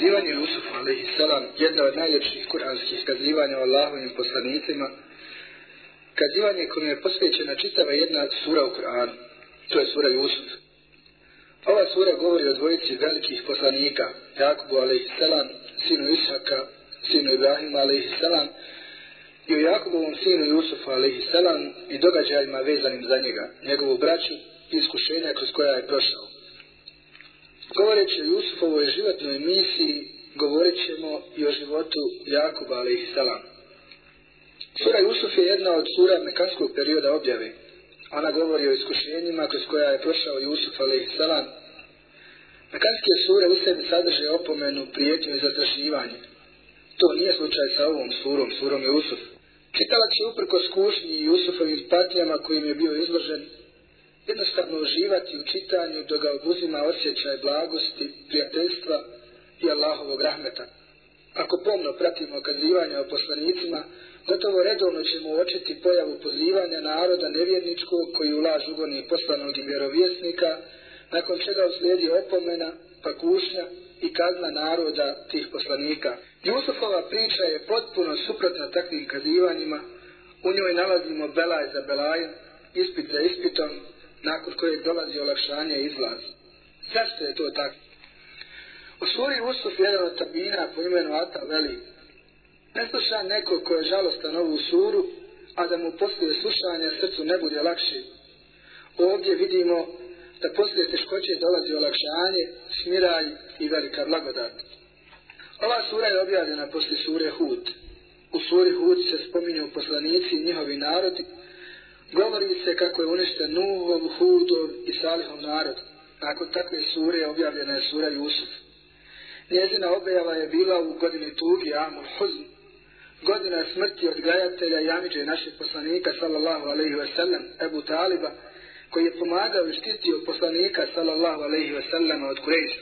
Kazivanje Jusufa alaihi salam, jedna od najljepših kuranskih kazivanja o Allahovim poslanicima, kazivanje kome je posvećena čitava jedna sura u Kur'anu, to je sura Jusuf. Ova sura govori o dvojici velikih poslanika, Jakubu, alaihi salam, sinu Isaka, sinu Ibrahima, alaihi salam, i o Jakubovom sinu Jusufu, alaihi salam, i događajima vezanim za njega, njegovu braću i iskušenja kroz koja je prošao. Govoreći o Jusufovoj životnoj misiji, govorit ćemo i o životu Jakuba, alaihi salam. Sura Jusuf je jedna od sura mekanskog perioda objave. Ona govori o iskušenjima kroz koja je prošao Jusuf, alaihi salam. Mekanske sure u sebi sadrže opomenu, prijetnju i zatraživanje. To nije slučaj sa ovom surom, surom Jusuf. Čitalac će uprko skušnji Jusufovim patnjama kojim je bio izložen, jednostavno uživati u čitanju dok ga obuzima osjećaj blagosti, prijateljstva i Allahovog rahmeta. Ako pomno pratimo kazivanja o poslanicima, gotovo redovno ćemo uočiti pojavu pozivanja naroda nevjerničkog koji ulaž ugoni poslanog i vjerovjesnika, nakon čega uslijedi opomena, pakušnja i kazna naroda tih poslanika. Jusufova priča je potpuno suprotna takvim kazivanjima, u njoj nalazimo belaj za belajem, ispit za ispitom, nakon kojeg dolazi olakšanje i izlaz. Zašto je to tako? U suri Usuf jedan od tabina po imenu Ata veli Ne sluša neko ko je žalostan ovu suru, a da mu poslije slušanja srcu ne bude lakše. Ovdje vidimo da poslije teškoće dolazi olakšanje, smiraj i velika blagodat. Ova sura je objavljena poslije sure Hud. U suri Hud se spominju poslanici i njihovi narodi, Govori se kako je uništen Nuhom, Hudom i Salihom narod. Nakon takve sure objavljena je sura Jusuf. Njezina objava je bila u godini tugi Amul Huzn. Godina smrti odgajatelja i amiđe našeg poslanika sallallahu alaihi ve sellem, Ebu Taliba, koji je pomagao i štitio poslanika sallallahu alaihi ve sellem od Kurejša.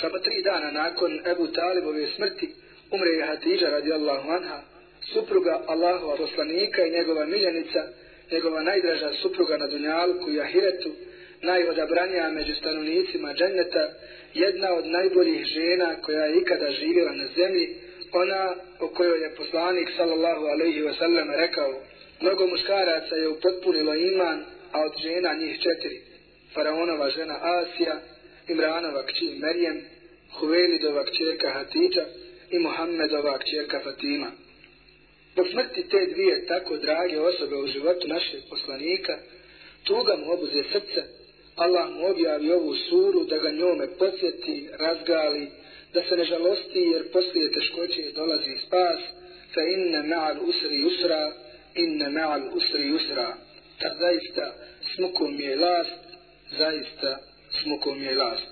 Samo tri dana nakon Ebu Talibove smrti umre je Hatidža radijallahu anha, supruga Allahova poslanika i njegova miljenica, njegova najdraža supruga na Dunjalku i Ahiretu, najodabranija među stanovnicima dženneta, jedna od najboljih žena koja je ikada živjela na zemlji, ona o kojoj je poslanik sallallahu alaihi wa sallam rekao, mnogo muškaraca je upotpunilo iman, a od žena njih četiri. Faraonova žena Asija, Imranova kći Merijem, Huvelidova kćerka Hatidža i Muhammedova kćerka Fatima. Zbog smrti te dvije tako drage osobe u životu našeg poslanika, tuga mu obuze srce, Allah mu objavi ovu suru da ga njome podsjeti, razgali, da se ne žalosti jer poslije teškoće dolazi spas, fa inne ma'al usri usra, inne ma'al usri usra. Ta zaista smukom je last, zaista smukom je last.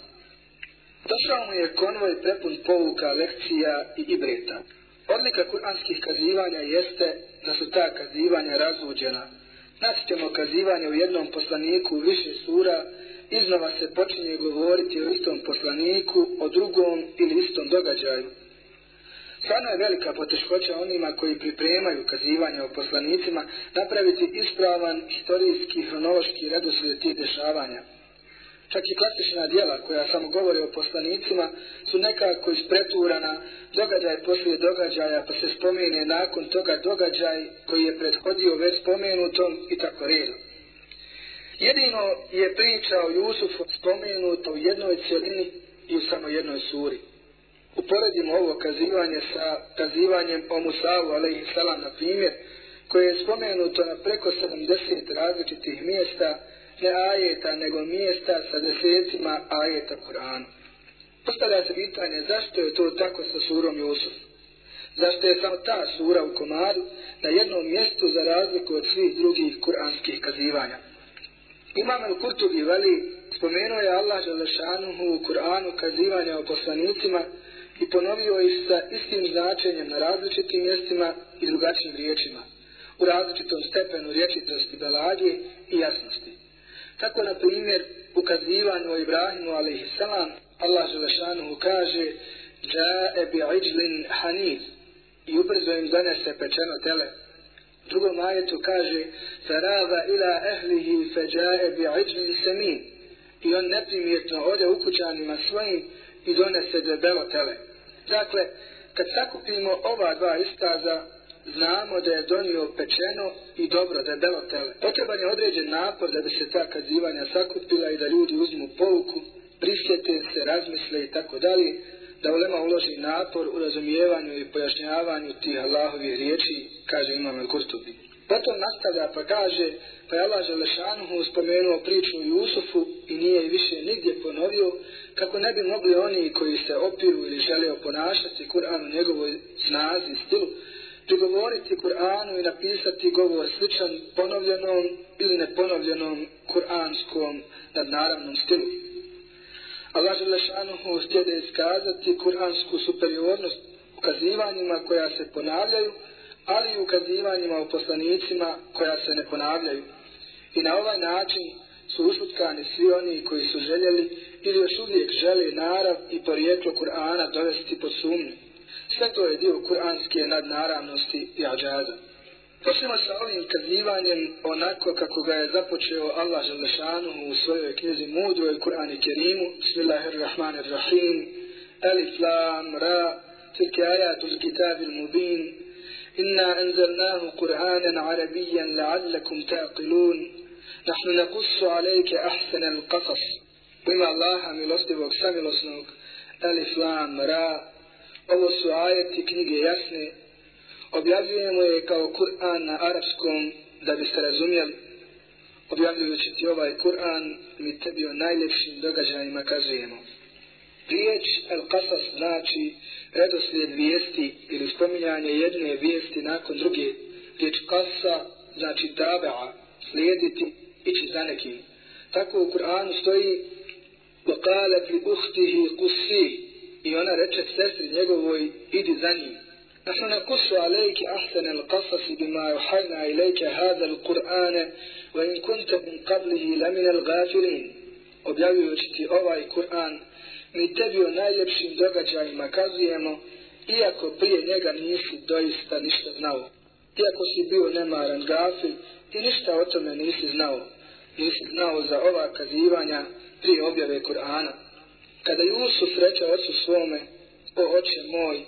Došao mu je konvoj prepun povuka, lekcija i ibreta. Odlika kuranskih kazivanja jeste da su ta kazivanja razluđena. Naći ćemo kazivanje u jednom poslaniku više sura, iznova se počinje govoriti o istom poslaniku, o drugom ili istom događaju. Stvarno je velika poteškoća onima koji pripremaju kazivanje o poslanicima napraviti ispravan historijski, hronološki redoslijed tih dešavanja čak i klasična dijela koja samo govore o poslanicima su nekako ispreturana događaj poslije događaja pa se spomene nakon toga događaj koji je prethodio već spomenutom i tako redom. Jedino je priča o Jusufu spomenuta u jednoj cijelini i u samo jednoj suri. Uporedimo ovo kazivanje sa kazivanjem o Musavu, alaihissalam, na primjer, koje je spomenuto na preko 70 različitih mjesta, desetke ajeta, nego mjesta sa desetima ajeta Kur'ana. Postavlja se pitanje zašto je to tako sa surom Jusuf. Zašto je samo ta sura u komadu na jednom mjestu za razliku od svih drugih kuranskih kazivanja. Imam al-Kurtubi veli, spomenuo je Allah Želešanuhu u Kur'anu kazivanja o poslanicima i ponovio ih sa istim značenjem na različitim mjestima i drugačijim riječima, u različitom stepenu riječitosti, belagije i jasnosti. Tako, na primjer, u kazivanju o Ibrahimu, alaihi Allah Želešanuhu kaže Džae bi iđlin haniz i ubrzo im zanese pečeno tele. U drugom ajetu kaže Farava ila ehlihi fe džae bi iđlin semin i on neprimjetno ode u kućanima svojim i donese debelo tele. Dakle, kad sakupimo ova dva iskaza, znamo da je donio pečeno i dobro debelo tele. Potreban je određen napor da bi se ta kazivanja sakupila i da ljudi uzmu pouku, prisjete se, razmisle i tako dalje, da ulema uloži napor u razumijevanju i pojašnjavanju tih Allahovih riječi, kaže Imam Al-Kurtubi. Potom nastavlja pa kaže, pa je Allah Želešanuhu spomenuo priču Jusufu i nije više nigdje ponovio, kako ne bi mogli oni koji se opiru ili žele oponašati Kur'an u njegovoj snazi i stilu, prigovoriti Kur'anu i napisati govor sličan ponovljenom ili neponovljenom kur'anskom nadnaravnom stilu. Allah Želešanuhu stjede iskazati kur'ansku superiornost ukazivanjima koja se ponavljaju, ali i ukazivanjima o poslanicima koja se ne ponavljaju. I na ovaj način su ušutkani svi oni koji su željeli ili još uvijek žele narav i porijeklo Kur'ana dovesti pod sumnju. Sve to je dio kuranske nadnaravnosti i ađaza. Počnemo sa ovim kazivanjem onako kako ga je započeo Allah Želešanuhu u svojoj knjizi Mudroj Kur'ani Kerimu. Bismillahirrahmanirrahim. Alif lam ra. Tilke ajatul kitabil mubin. إنا أنزلناه قرآنا عربيا لعلكم تعقلون نحن نقص عليك أحسن القصص بما الله milostivog samilosnog Alif Lam Ra Ovo su ajeti knjige jasne Objavljujemo je kao Kur'an na arapskom da biste razumjeli Objavljujući ti ovaj Kur'an mi tebi o najljepšim događajima kazujemo Riječ Al-Qasas znači redoslijed vijesti ili spominjanje jedne vijesti nakon druge. Riječ Qasa znači tabe'a, slijediti, ići za nekim. Tako u Kur'anu stoji وَقَالَتْ لِأُخْتِهِ قُسِّي I ona reče sestri njegovoj, idi za njim. نحن نقص عليك أحسن القصص بما يوحينا إليك هذا القرآن وإن كنت من قبله لمن الغافلين objavljujući ti ovaj Kur'an mi tebi o najljepšim događajima kazujemo, iako prije njega nisi doista ništa znao. Iako si bio nemaran gafil i ništa o tome nisi znao. Nisi znao za ova kazivanja prije objave Kur'ana. Kada Jusuf reče ocu svome, o oče moj,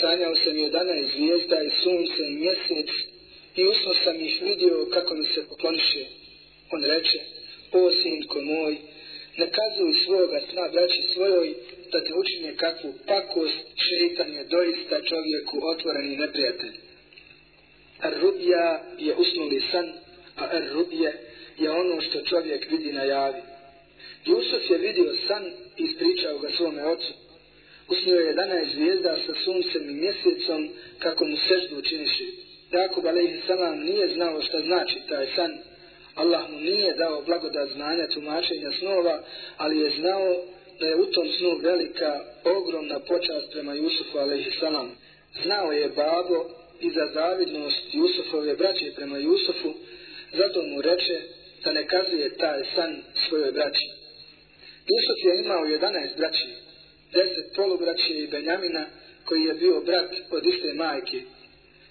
sanjao sam jedana iz zvijezda i sunce i mjesec i usno sam ih vidio kako mi se pokloniše. On reče, o sinko moj, ne kazuj svoga sna braći svojoj da te učine kakvu pakost, šeitan je doista čovjeku otvoreni neprijatelj. Ar-rubija je usnuli san, a ar-rubije je ono što čovjek vidi na javi. Jusuf je vidio san i ispričao ga svome ocu. Usnio je dana je zvijezda sa suncem i mjesecom kako mu seždu učiniši. Jakub a.s. nije znao šta znači taj san, Allah mu nije dao blagodat znanja tumačenja snova, ali je znao da je u tom snu velika, ogromna počast prema Jusufu a.s. Znao je babo i za zavidnost Jusufove braće prema Jusufu, zato mu reče da ne kazuje taj san svojoj braći. Jusuf je imao 11 braći, 10 polubraće i Benjamina, koji je bio brat od iste majke,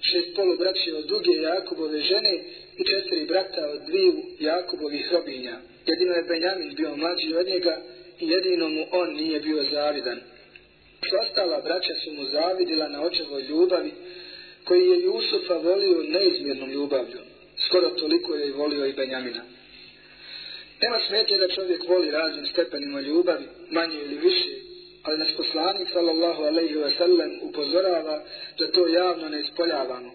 šest polubraće od duge Jakubove žene i četiri brata od dviju Jakubovih robinja. Jedino je Benjamin bio mlađi od njega i jedino mu on nije bio zavidan. Sva ostala braća su mu zavidila na očevoj ljubavi, koji je Jusufa volio neizmjernom ljubavlju. Skoro toliko je i volio i Benjamina. Nema smetje da čovjek voli raznim stepenima ljubavi, manje ili više, ali nas poslanik sallallahu alaihi wa sallam upozorava da to javno ne ispoljavamo.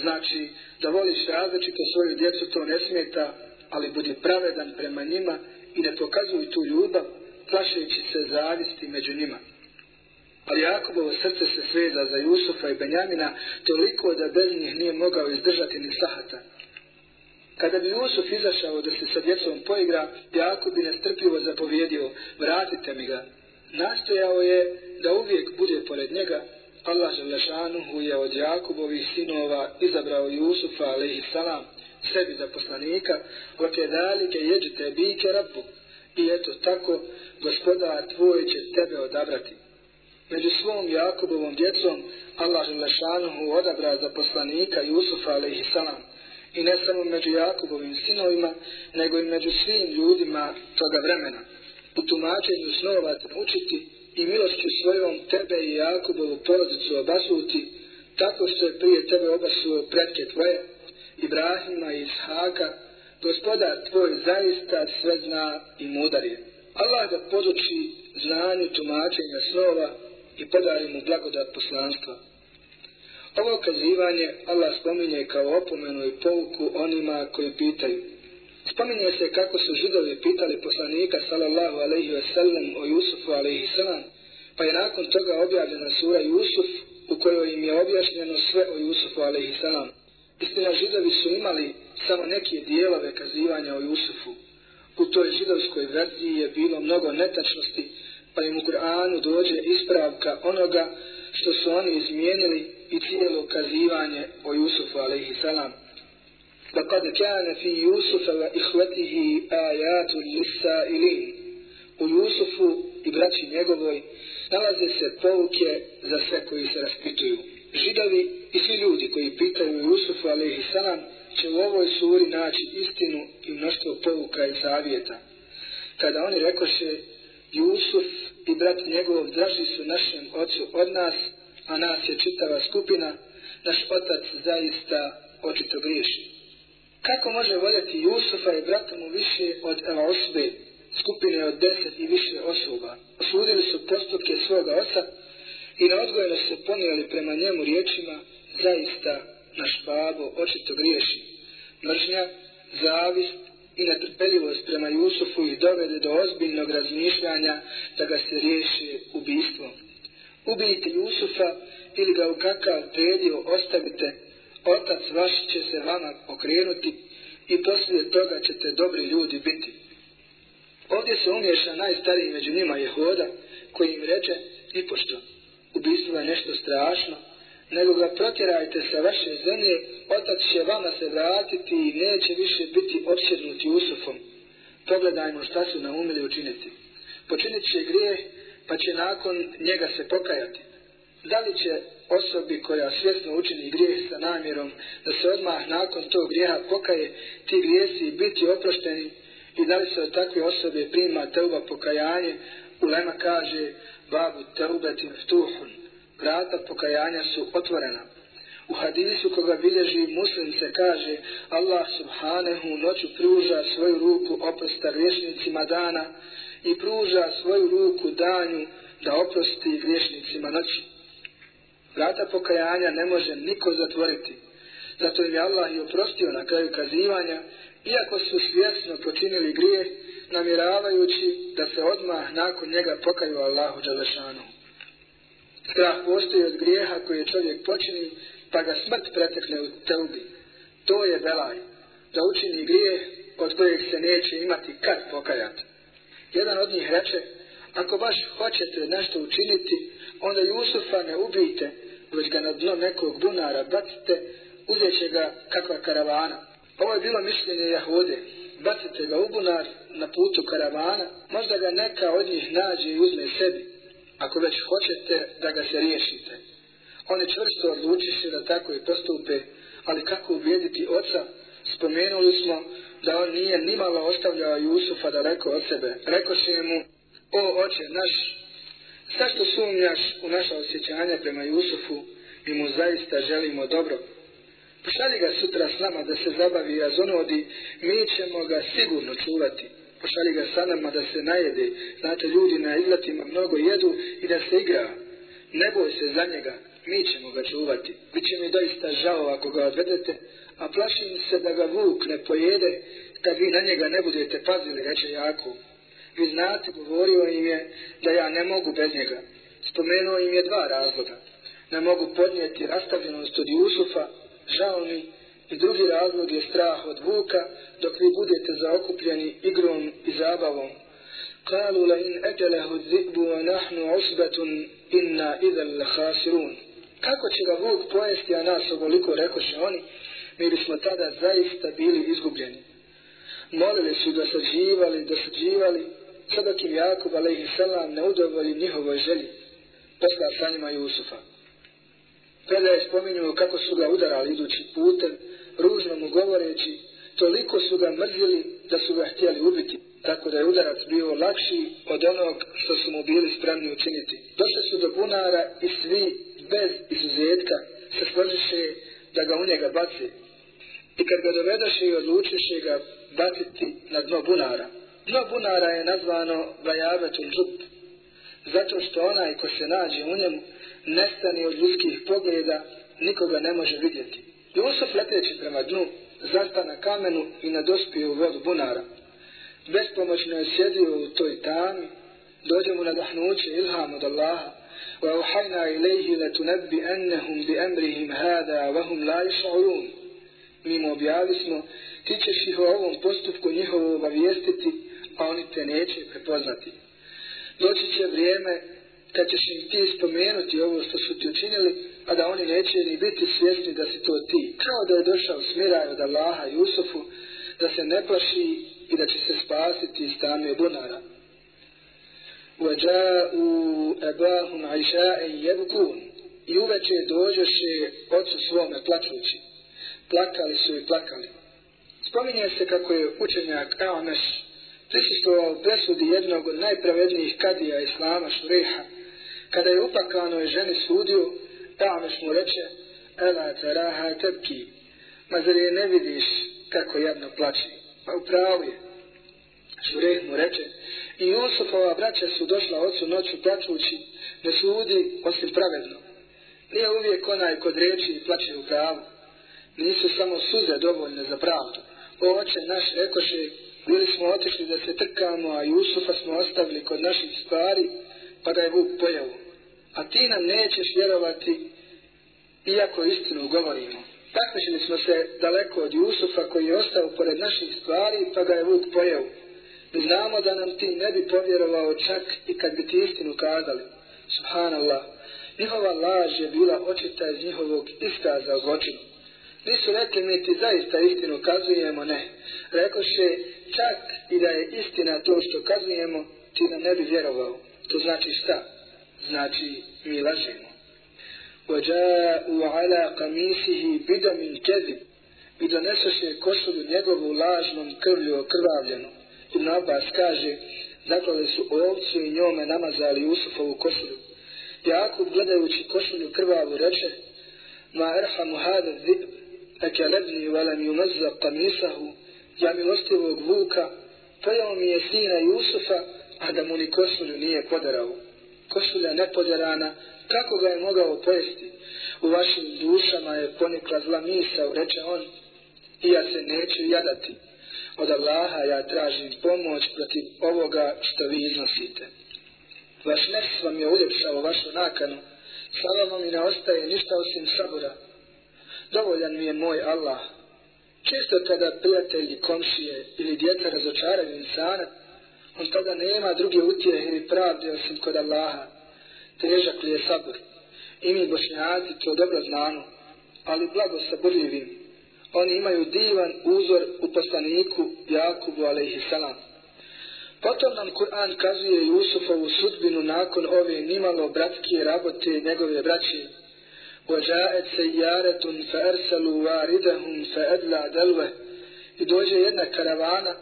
Znači, da voliš različito svoju djecu, to ne smeta, ali budi pravedan prema njima i ne pokazuj tu ljubav, plašeći se zavisti među njima. Ali Jakobovo srce se sveza za Jusufa i Benjamina toliko da bez njih nije mogao izdržati ni sahata. Kada bi Jusuf izašao da se sa djecom poigra, Jakub bi nestrpljivo zapovjedio, vratite mi ga. Nastojao je da uvijek bude pored njega, Allah Želešanuhu je od Jakubovih sinova izabrao Jusufa alaihi salam sebi za poslanika, ote dalike jeđite bike rabu. I eto tako, gospoda tvoj će tebe odabrati. Među svom Jakubovom djecom Allah Želešanuhu odabra za poslanika Jusufa alaihi salam. I ne samo među Jakubovim sinovima, nego i među svim ljudima toga vremena. U tumačenju snova učiti i milošću svojom tebe i Jakubovu porodicu obasuti, tako što je prije tebe obasuo pretke tvoje, Ibrahima i Ishaka, gospodar tvoj zaista sve zna i mudar je. Allah da poduči znanju tumačenja snova i podari mu blagodat poslanstva. Ovo kazivanje Allah spominje kao opomenu i pouku onima koji pitaju. Spominje se kako su židovi pitali poslanika sallallahu alaihi ve sellem o Jusufu alaihi sallam, pa je nakon toga objavljena sura Jusuf u kojoj im je objašnjeno sve o Jusufu alaihi sallam. Istina, židovi su imali samo neke dijelove kazivanja o Jusufu. U toj židovskoj verziji je bilo mnogo netačnosti, pa im u Kur'anu dođe ispravka onoga što su oni izmijenili i cijelo kazivanje o Jusufu alaihi salam. لقد كان في يوسف وإخوته آيات للسائلين u Jusufu i braći njegovoj nalaze se pouke za sve koji se raspituju. Židovi i svi ljudi koji pitaju Jusufu alaihi salam će u ovoj suri naći istinu i mnoštvo pouka i savjeta. Kada oni rekoše Jusuf i brat njegov draži su našem ocu od nas, a nas je čitava skupina, naš otac zaista očito griješi. Kako može voljeti Jusufa i brata mu više od Ela Osbe, skupine od deset i više osoba? Osudili su postupke svoga oca i na odgojeno se ponijeli prema njemu riječima, zaista naš babo očito griješi. Mržnja, zavist i netrpeljivost prema Jusufu ih dovede do ozbiljnog razmišljanja da ga se riješi ubistvom. Ubijte Jusufa ili ga u kakav predio ostavite, otac vaš će se vama okrenuti i poslije toga ćete dobri ljudi biti. Ovdje se umješa najstariji među njima Jehoda koji im reče i pošto ubijstvo je nešto strašno, nego ga protjerajte sa vaše zemlje, otac će vama se vratiti i neće više biti opsjednut Jusufom. Pogledajmo šta su naumili učiniti. Počinit će grijeh, pa će nakon njega se pokajati. Da li će osobi koja svjesno učini grijeh sa namjerom da se odmah nakon tog grijeha pokaje ti grijesi biti oprošteni i da li se od takve osobe prima teuba pokajanje, Ulema kaže babu teubeti vtuhun vrata pokajanja su otvorena. U hadisu koga bilježi muslim se kaže Allah subhanahu noću pruža svoju ruku oprosta griješnicima dana i pruža svoju ruku danju da oprosti griješnicima noći. Vrata pokajanja ne može niko zatvoriti. Zato im je Allah i oprostio na kraju kazivanja, iako su svjesno počinili grijeh, namjeravajući da se odmah nakon njega pokaju Allahu Đalešanu. Strah postoji od grijeha koje čovjek počini, pa ga smrt pretekne u teubi. To je belaj, da učini grijeh od kojeg se neće imati kad pokajati. Jedan od njih reče, ako baš hoćete nešto učiniti, onda Jusufa ne ubijte, već ga na dno nekog bunara bacite, uzet će ga kakva karavana. Ovo je bilo mišljenje Jahude. Bacite ga u bunar na putu karavana, možda ga neka od njih nađe i uzme sebi ako već hoćete da ga se riješite. Oni čvrsto odlučiše da tako i postupe, ali kako ubijediti oca, spomenuli smo da on nije nimalo ostavljao Jusufa da rekao od sebe. Rekoše mu, o oče naš, zašto sumnjaš u naša osjećanja prema Jusufu i mu zaista želimo dobro? Pošalji ga sutra s nama da se zabavi i azonodi, mi ćemo ga sigurno čuvati Pošalji ga sa nama da se najede. Znate, ljudi na izletima mnogo jedu i da se igra. Ne boj se za njega, mi ćemo ga čuvati. Biće mi doista žao ako ga odvedete, a plašim se da ga vuk ne pojede kad vi na njega ne budete pazili, reče jako. Vi znate, govorio im je da ja ne mogu bez njega. Spomenuo im je dva razloga. Ne mogu podnijeti rastavljenost od Jusufa, žao mi, I drugi razlog je strah od vuka, dok vi budete zaokupljeni igrom i zabavom. Kalu la in etelehu zibu a nahnu usbatun inna idel khasirun. Kako će ga vuk pojesti, a nas ovoliko rekoše oni, mi bismo tada zaista bili izgubljeni. Molili su da sađivali, da sađivali, sad dok im Jakub a.s. ne udovolji njihovoj želji. Posla sa njima Jusufa. Predaje spominju kako su ga udarali idući putem, ružno mu govoreći, toliko su ga mrzili da su ga htjeli ubiti. tako da je udarac bio lakši od onog što su mu bili spremni učiniti. Došli su do bunara i svi, bez izuzetka, se složiše da ga u njega baci. I kad ga dovedaše i odlučiše ga baciti na dno bunara. Dno bunara je nazvano Vajavetul Džup, zato što onaj ko se nađe u njemu nestani od ljudskih pogleda, nikoga ne može vidjeti. Jusuf leteći prema dnu, zasta na kamenu i nadospio u vodu bunara. Bespomoćno je sjedio u toj tami, dođe mu nadahnuće ilham od Allaha, wa uhajna ilaihi la tunabbi ennehum bi emrihim Mi mu objavili smo, ti ćeš ih o ovom postupku njihovo obavijestiti, a oni te neće prepoznati. Doći će vrijeme kad ćeš im ti spomenuti ovo što su ti učinili, a da oni neće ni biti svjesni da si to ti. Kao da je došao smiraj od Allaha Jusufu, da se ne plaši i da će se spasiti iz tame bunara. وَجَاءُوا أَبَاهُمْ عَيْشَاءً يَبْكُونَ I uveče dođoše ocu svome plačući. Plakali su i plakali. Spominje se kako je učenjak Aomes prisustovao presudi jednog od najpravednijih kadija Islama Šureha. Kada je upakano je ženi sudio, Aomes mu reče, Ela teraha tebki, ma zar je ne vidiš kako jedno plače? Pa upravo je. Šureh mu reče, i Jusufova braća su došla ocu noću plačući, ne sudi osim pravedno. Nije uvijek onaj kod reči i plaće u pravu. Nisu samo suze dovoljne za pravdu. O oče naš rekoše, bili smo otišli da se trkamo, a Jusufa smo ostavili kod naših stvari, pa da je Vuk pojeo. A ti nam nećeš vjerovati, iako istinu govorimo. Takmičili smo se daleko od Jusufa koji je ostao pored naših stvari, pa ga je Vuk pojeo. Mi znamo da nam ti ne bi povjerovao čak i kad bi ti istinu kazali. Subhanallah, njihova laž je bila očita iz njihovog iskaza o zločinu. Nisu rekli mi ti zaista istinu kazujemo, ne. Rekoše čak i da je istina to što kazujemo, ti nam ne bi vjerovao. To znači šta? Znači mi lažemo. وَجَاءُوا عَلَى قَمِيسِهِ بِدَمٍ كَذِبٍ I donesoše košulju njegovu lažnom krvlju okrvavljenu. Ibn Abbas kaže, zaklali su ovcu i njome namazali Jusufovu košulju. Jakub gledajući košulju krvavu reče, Ma erhamu hada zib, eke lebni velem jumezza kamisahu, ja milostivog vuka, pojao mi je sina Jusufa, a da mu ni košulju nije podarao. Košulja nepodarana, kako ga je mogao pojesti? U vašim dušama je ponikla zla misao, reče on, i ja se neću jadati. Od Allaha ja tražim pomoć protiv ovoga što vi iznosite. Vaš nes vam je uljepšao vašu nakanu, sada vam i ne ostaje ništa osim sabora. Dovoljan mi je moj Allah. Često kada prijatelji, komšije ili djeca razočaraju insana, on tada nema druge utjehe ili pravde osim kod Allaha. Težak li je sabr? I mi bošnjaci to dobro znamo, ali blago saborljivim. Oni imaju divan uzor u poslaniku Jakubu alaihissalam. Potom nam Kur'an kazuje Jusufovu sudbinu nakon ove nimalo bratske rabote njegove braće. وَجَاءَتْ سَيَّارَةٌ فَأَرْسَلُوا وَارِدَهُمْ فَأَدْلَا دَلْوَ I dođe jedna karavana,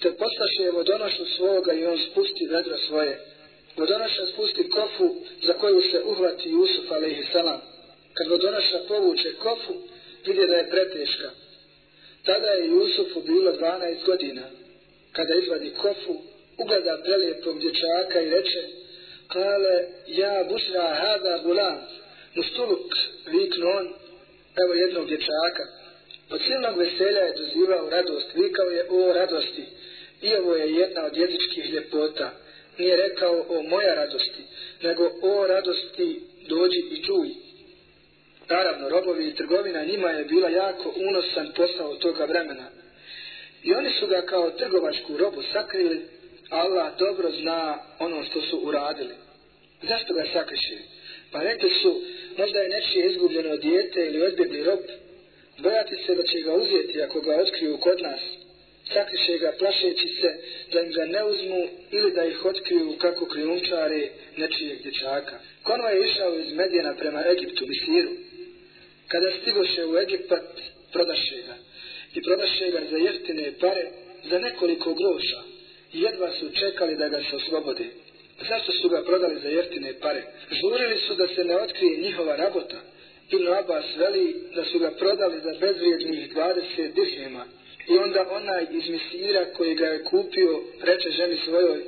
te poslaše vodonošu svoga i on spusti vedro svoje. Vodonoša spusti kofu za koju se uhvati Jusuf alaihissalam. Kad vodonoša povuče kofu, vidje da je preteška. Tada je Jusufu bilo 12 godina. Kada izvadi kofu, ugleda prelijepog dječaka i reče Kale, ja bušra hada gulam, Nustuluk, viknu on, evo jednog dječaka. Od silnog veselja je dozivao radost, vikao je o radosti. I ovo je jedna od jezičkih ljepota. Nije rekao o moja radosti, nego o radosti dođi i čuj. Naravno, robovi i trgovina njima je bila jako unosan posao toga vremena. I oni su ga kao trgovačku robu sakrili, Allah dobro zna ono što su uradili. Zašto ga sakriše? Pa rekli su, možda je nečije izgubljeno dijete ili odbjegli rob. Bojati se da će ga uzeti ako ga otkriju kod nas. Sakriše ga plašeći se da im ga ne uzmu ili da ih otkriju kako krijumčare nečijeg dječaka. Kono je išao iz Medijena prema Egiptu, Misiru. Kada stigoše u Egipat, prodaše ga. I prodaše ga za jeftine pare za nekoliko groša. jedva su čekali da ga se oslobode. Zašto su ga prodali za jeftine pare? Žurili su da se ne otkrije njihova rabota. Ibn Abbas veli da su ga prodali za bezvrijednih 20 dirhema. I onda onaj iz misira koji ga je kupio reče ženi svojoj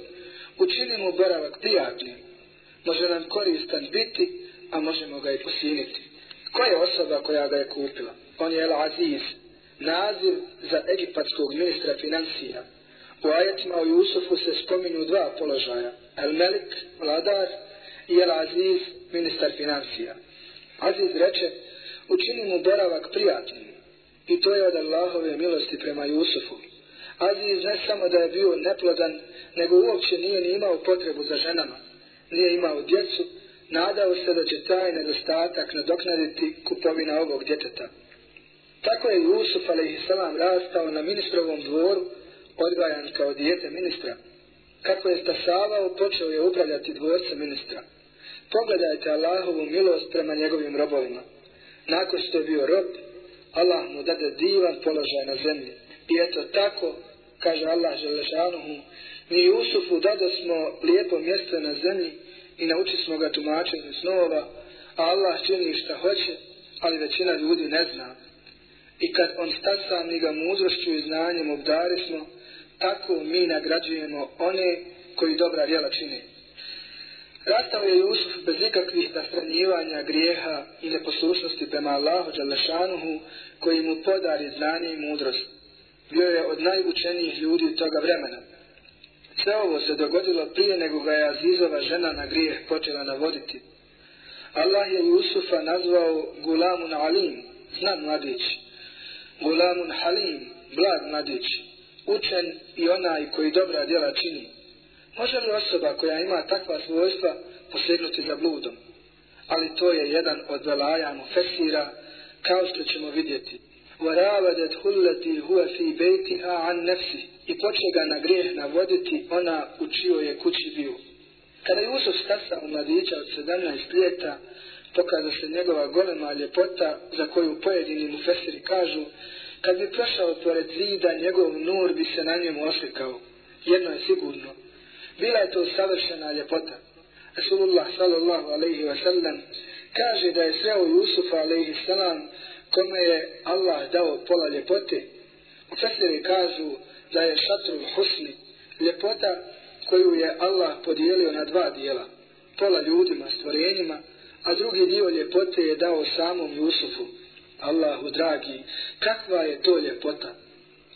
učini mu boravak prijatnim. Može nam koristan biti, a možemo ga i posiniti. Ko je osoba koja ga je kupila? On je El Aziz, naziv za egipatskog ministra financija. U ajetima o Jusufu se spominju dva položaja. El Melik, vladar, i El Aziz, ministar financija. Aziz reče, učini mu boravak prijatnim. I to je od Allahove milosti prema Jusufu. Aziz ne samo da je bio neplodan, nego uopće nije ni imao potrebu za ženama. Nije imao djecu, nadao se da će taj nedostatak nadoknaditi kupovina ovog djeteta. Tako je Jusuf a.s. rastao na ministrovom dvoru, odgajan kao dijete ministra. Kako je stasavao, počeo je upravljati dvorce ministra. Pogledajte Allahovu milost prema njegovim robovima. Nakon što je bio rob, Allah mu dade divan položaj na zemlji. I eto tako, kaže Allah Želešanuhu, mi Jusufu dado smo lijepo mjesto na zemlji i nauči smo ga tumačenju snova, a Allah čini šta hoće, ali većina ljudi ne zna. I kad on stasa, mi ga mudrošću i znanjem obdari smo, tako mi nagrađujemo one koji dobra djela čine. Rastao je Jusuf bez ikakvih nastranjivanja, grijeha i neposlušnosti prema Allahu Đalešanuhu koji mu podari znanje i mudrost. Bio je od najučenijih ljudi toga vremena. Sve ovo se dogodilo prije nego ga je Azizova žena na grijeh počela navoditi. Allah je Jusufa nazvao Gulamun Alim, znan mladić. Gulamun Halim, blag mladić, učen i onaj koji dobra djela čini. Može li osoba koja ima takva svojstva posegnuti za bludom? Ali to je jedan od velaja mu fesira, kao što ćemo vidjeti. وَرَاوَدَتْ هُلَّتِي هُوَ فِي بَيْتِهَا عَنْ نَفْسِ I poče ga na grijeh navoditi ona u čijoj je kući bio. Kada Jusuf stasa u mladića od 17 ljeta, pokaza se njegova golema ljepota za koju pojedini mu fesiri kažu, kad bi prošao pored zida, njegov nur bi se na njemu oslikao. Jedno je sigurno, bila je to savršena ljepota. Rasulullah sallallahu alaihi wa sallam kaže da je sreo Jusufa alaihi sallam kome je Allah dao pola ljepote. U Fesiri kažu da je šatrul husni ljepota koju je Allah podijelio na dva dijela. Pola ljudima, stvorenjima, a drugi dio ljepote je dao samom Jusufu. Allahu dragi, kakva je to ljepota?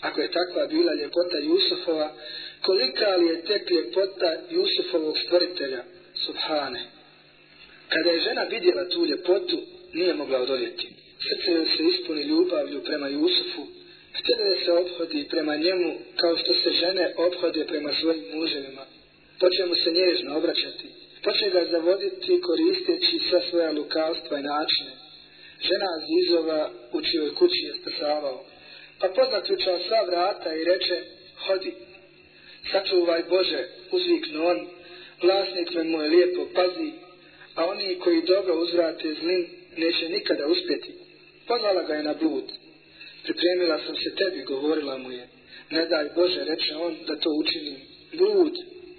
Ako je takva bila ljepota Jusufova, kolika li je tek ljepota Jusufovog stvoritelja, Subhane. Kada je žena vidjela tu ljepotu, nije mogla odoljeti. Srce joj se ispuni ljubavlju prema Jusufu, htjela je se obhodi prema njemu kao što se žene obhode prema svojim muževima. Počne mu se nježno obraćati, počne ga zavoditi koristeći sva svoja lukavstva i načine. Žena Azizova u čijoj kući je stasavao, pa pozaključao sva vrata i reče, hodi, sačuvaj Bože, uzviknu on, vlasnik me moje lijepo pazi, a oni koji dobro uzvrate zlin neće nikada uspjeti. Pozvala ga je na blud. Pripremila sam se tebi, govorila mu je. Ne daj Bože, reče on, da to učinim. Blud,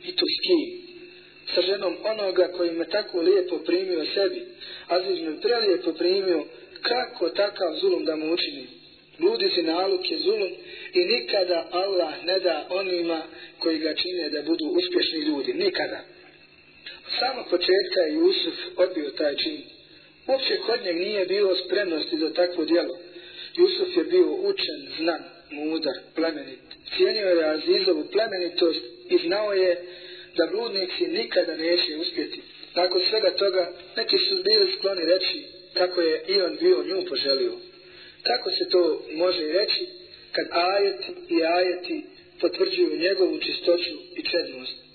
i to s kim? Sa ženom onoga koji me tako lijepo primio sebi. Aziz me prelijepo primio, kako takav zulum da mu učinim? Bludi si naluk je zulum i nikada Allah ne da onima koji ga čine da budu uspješni ljudi. Nikada. Od samog početka je Jusuf odbio taj čin. Uopće kod njeg nije bilo spremnosti za takvo djelo. Jusuf je bio učen, znan, mudar, plemenit. Cijenio je Azizovu plemenitost i znao je da bludnici nikada neće uspjeti. Nakon svega toga, neki su bili skloni reći kako je i on bio nju poželio. Kako se to može reći kad ajeti i ajeti potvrđuju njegovu čistoću i čednost?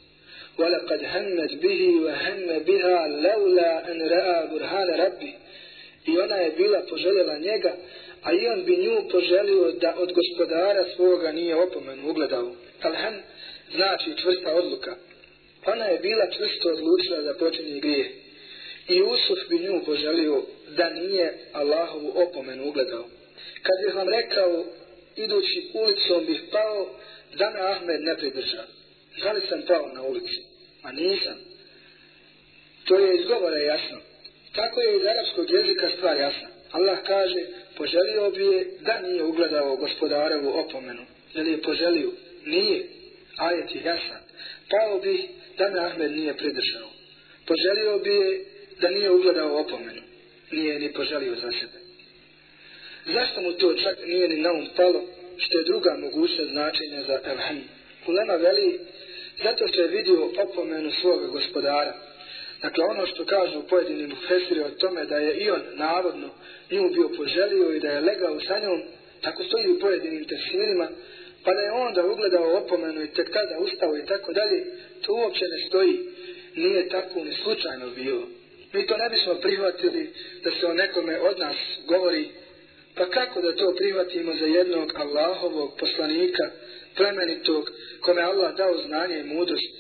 وَلَقَدْ هَنَّتْ بِهِ وَهَنَّ بِهَا لَوْلَا أَنْ رَأَى بُرْهَانَ رَبِّ I ona je bila poželjela njega, a i on bi nju poželio da od gospodara svoga nije opomenu ugledao. Alhan znači čvrsta odluka. Ona je bila čvrsto odlučila da počinje grije. I Usuf bi nju poželio da nije Allahovu opomenu ugledao. Kad bih vam rekao, idući ulicom bih pao, da me Ahmed ne pridrža. Da li sam pao na ulici? A nisam. To je izgovore jasno. Tako je iz arapskog jezika stvar jasna. Allah kaže, poželio bi je da nije ugledao gospodarevu opomenu. Je li je poželio? Nije. Ajet je jasan. Pao bi da me Ahmed nije pridržao. Poželio bi je da nije ugledao opomenu. Nije ni poželio za sebe. Zašto mu to čak nije ni naum palo, što je druga moguća značenja za Elham? Kulema veli, zato što je vidio opomenu svoga gospodara. Dakle, ono što kažu pojedini mufesiri o tome da je i on navodno nju bio poželio i da je legao sa njom, tako stoji u pojedinim tefsirima, pa da je onda ugledao opomenu i tek tada ustao i tako dalje, to uopće ne stoji. Nije tako ni slučajno bilo. Mi to ne bismo prihvatili da se o nekome od nas govori, pa kako da to prihvatimo za jednog Allahovog poslanika, plemenitog, kome Allah dao znanje i mudrost,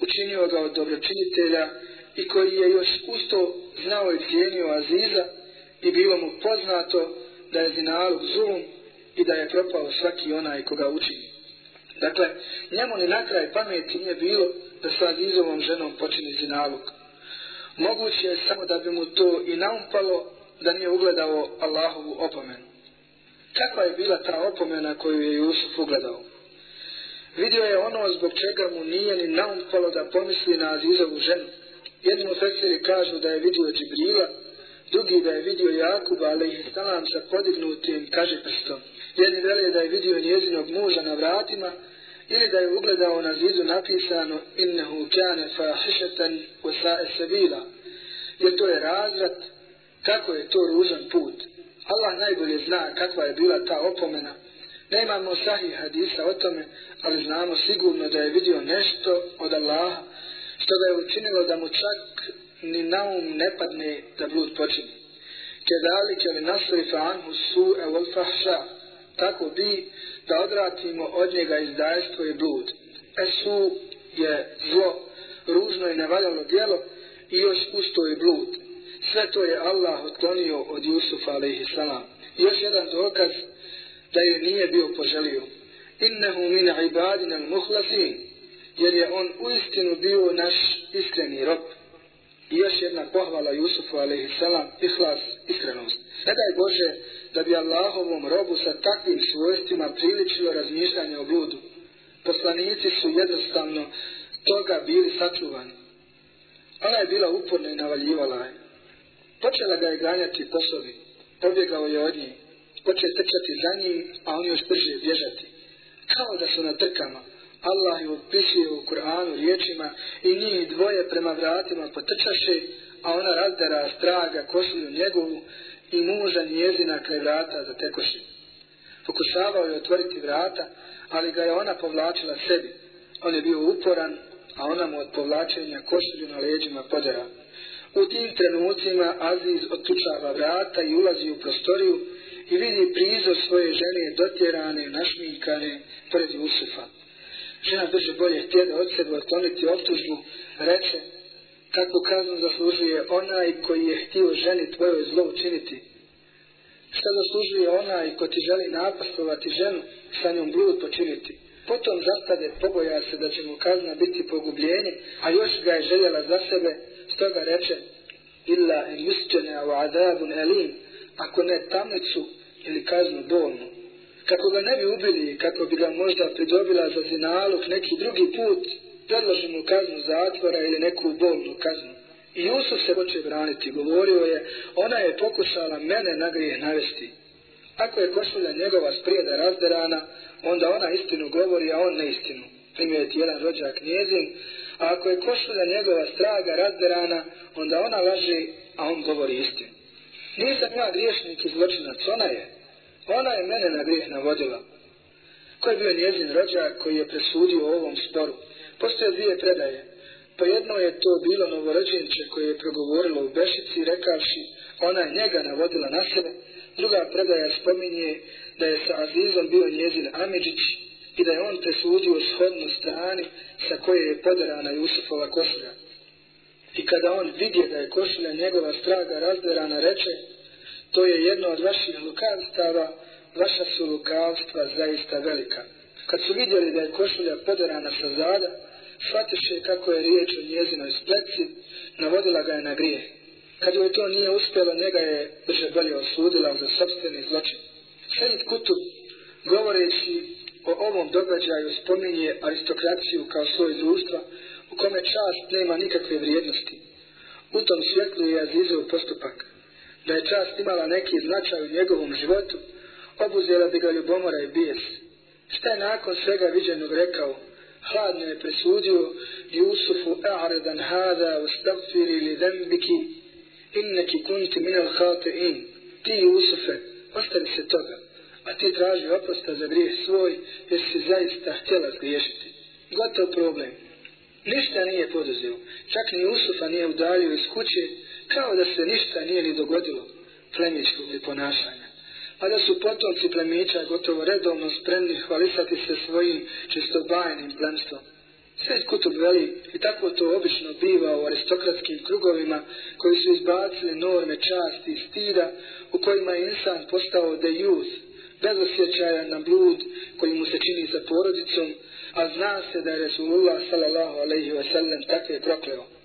učinio ga od dobročinitelja i koji je još usto znao i cijenio Aziza i bilo mu poznato da je zinalog zulum i da je propao svaki onaj koga učini. Dakle, njemu ni na kraj pameti nije bilo da sa Azizovom ženom počini zinalog. Moguće je samo da bi mu to i naumpalo da nije ugledao Allahovu opomenu. Kakva je bila ta opomena koju je Jusuf ugledao? Vidio je ono zbog čega mu nije ni naumpalo da pomisli na Azizovu ženu. Jedni ofesiri kažu da je vidio Džibrila, drugi da je vidio Jakuba, ali ih stalan sa podignutim kaže prstom. Jedni vele da je vidio njezinog muža na vratima, ili da je ugledao na zidu napisano innehu kane fahišetan usae sebila, jer to je razvrat, kako je to ružan put. Allah najbolje zna kakva je bila ta opomena. Nemamo sahih hadisa o tome, ali znamo sigurno da je vidio nešto od Allaha, što ga je učinilo da mu čak ni na um ne padne da blud počini. Kedali ke li nasrifa anhu su'e wal fahša, tako bi da odratimo od njega izdajstvo i blud. Esu je zlo, ružno i nevaljalo djelo i još usto je blud. Sve to je Allah otklonio od Jusufa alaihi salam. Još jedan dokaz da je nije bio poželio. Innehu min ibadina al-muhlasin, jer je on uistinu bio naš iskreni rob. I još jedna pohvala Jusufu a.s. ihlas, iskrenost. Ne daj Bože da bi Allahovom robu sa takvim svojstvima priličilo razmišljanje o bludu. Poslanici su jednostavno toga bili sačuvani. Ona je bila uporna i navaljivala je. Počela ga je ganjati posovi. Pobjegao je od njih. Poče trčati za njim, a on još brže bježati. Kao da su na trkama. Allah je opisuje u Kur'anu riječima i njih dvoje prema vratima potrčaše, a ona razdara straga košulju njegovu i muža njezina kraj vrata za tekoši. Pokušavao je otvoriti vrata, ali ga je ona povlačila sebi. On je bio uporan, a ona mu od povlačenja košulju na leđima podera. U tim trenucima Aziz otučava vrata i ulazi u prostoriju i vidi prizor svoje žene dotjerane, našminkane, pred Jusufa žena brže bolje htjede od sebe otoniti optužbu, reče, kako kaznu zaslužuje onaj koji je htio ženi tvojoj zlo učiniti. Šta zaslužuje onaj ko ti želi napastovati ženu, sa njom blud počiniti. Potom zastade, poboja se da će mu kazna biti pogubljenje, a još ga je željela za sebe, stoga reče, illa en jusčene u adabun elim, ako ne tamnicu ili kaznu bolnu kako ga ne bi ubili, kako bi ga možda pridobila za zinalog neki drugi put, predloži mu kaznu zatvora ili neku bolnu kaznu. I Jusuf se hoće braniti, govorio je, ona je pokušala mene na grijeh navesti. Ako je košulja njegova sprijeda razderana, onda ona istinu govori, a on neistinu. Primijeti jedan rođak njezin, a ako je košulja njegova straga razderana, onda ona laže, a on govori istinu. Nisam ja griješnik i zločinac, ona je. Ona je mene na grijeh navodila. Ko je bio njezin rođak koji je presudio u ovom sporu? Postoje dvije predaje. Po jedno je to bilo novorođenče koje je progovorilo u Bešici rekavši ona je njega navodila na sebe. Druga predaja spominje da je sa Azizom bio njezin Amidžić i da je on presudio shodnu strani sa koje je poderana Jusufova košulja. I kada on vidje da je košulja njegova straga razderana, reče to je jedno od vaših lukavstava, vaša su lukavstva zaista velika. Kad su vidjeli da je košulja poderana sa zada, shvatiše kako je riječ o njezinoj spletci, navodila ga je na grije. Kad joj to nije uspjelo, njega je brže bolje osudila za sobstveni zločin. Sejid Kutub, govoreći o ovom događaju, spominje aristokraciju kao svoj društva, u kome čast nema nikakve vrijednosti. U tom svjetlu je Azizov postupak. Da je čast imala neki značaj u njegovom životu, obuzela bi ga ljubomora i bijes. Šta je nakon svega viđenog rekao? Hladno je presudio Jusufu a'radan hada u li dembiki inneki kunti minel hate in. Ti Jusufe, ostavi se toga, a ti traži oprosta za grijeh svoj, jer si zaista htjela zgriješiti. Gotov problem. Ništa nije poduzeo, čak ni Jusufa nije udalio iz kuće, kao da se ništa nije ni dogodilo plemičkog ponašanja. A da su potomci plemića gotovo redovno spremni hvalisati se svojim čistobajnim plemstvom. Svet kutub veli i tako to obično biva u aristokratskim krugovima koji su izbacili norme časti i stida u kojima je insan postao de youth, bez osjećaja na blud koji mu se čini za porodicom, a zna se da je Resulullah sallallahu alaihi wa sallam takve prokleo.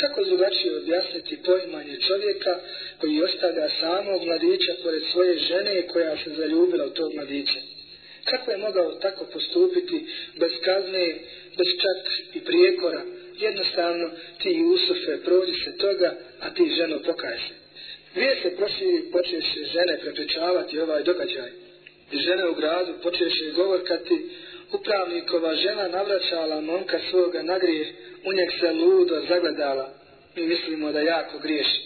Kako drugačije objasniti poimanje čovjeka koji ostavlja samog mladića pored svoje žene koja se zaljubila u tog mladića? Kako je mogao tako postupiti bez kazne, bez čak i prijekora? Jednostavno, ti Jusufe, prođi se toga, a ti ženo pokaj se. Vije se proširi, počeše žene prepričavati ovaj događaj. I žene u gradu počeše govorkati, upravnikova žena navraćala momka svoga na grijeh, u njeg se ludo zagledala. Mi mislimo da jako griješi.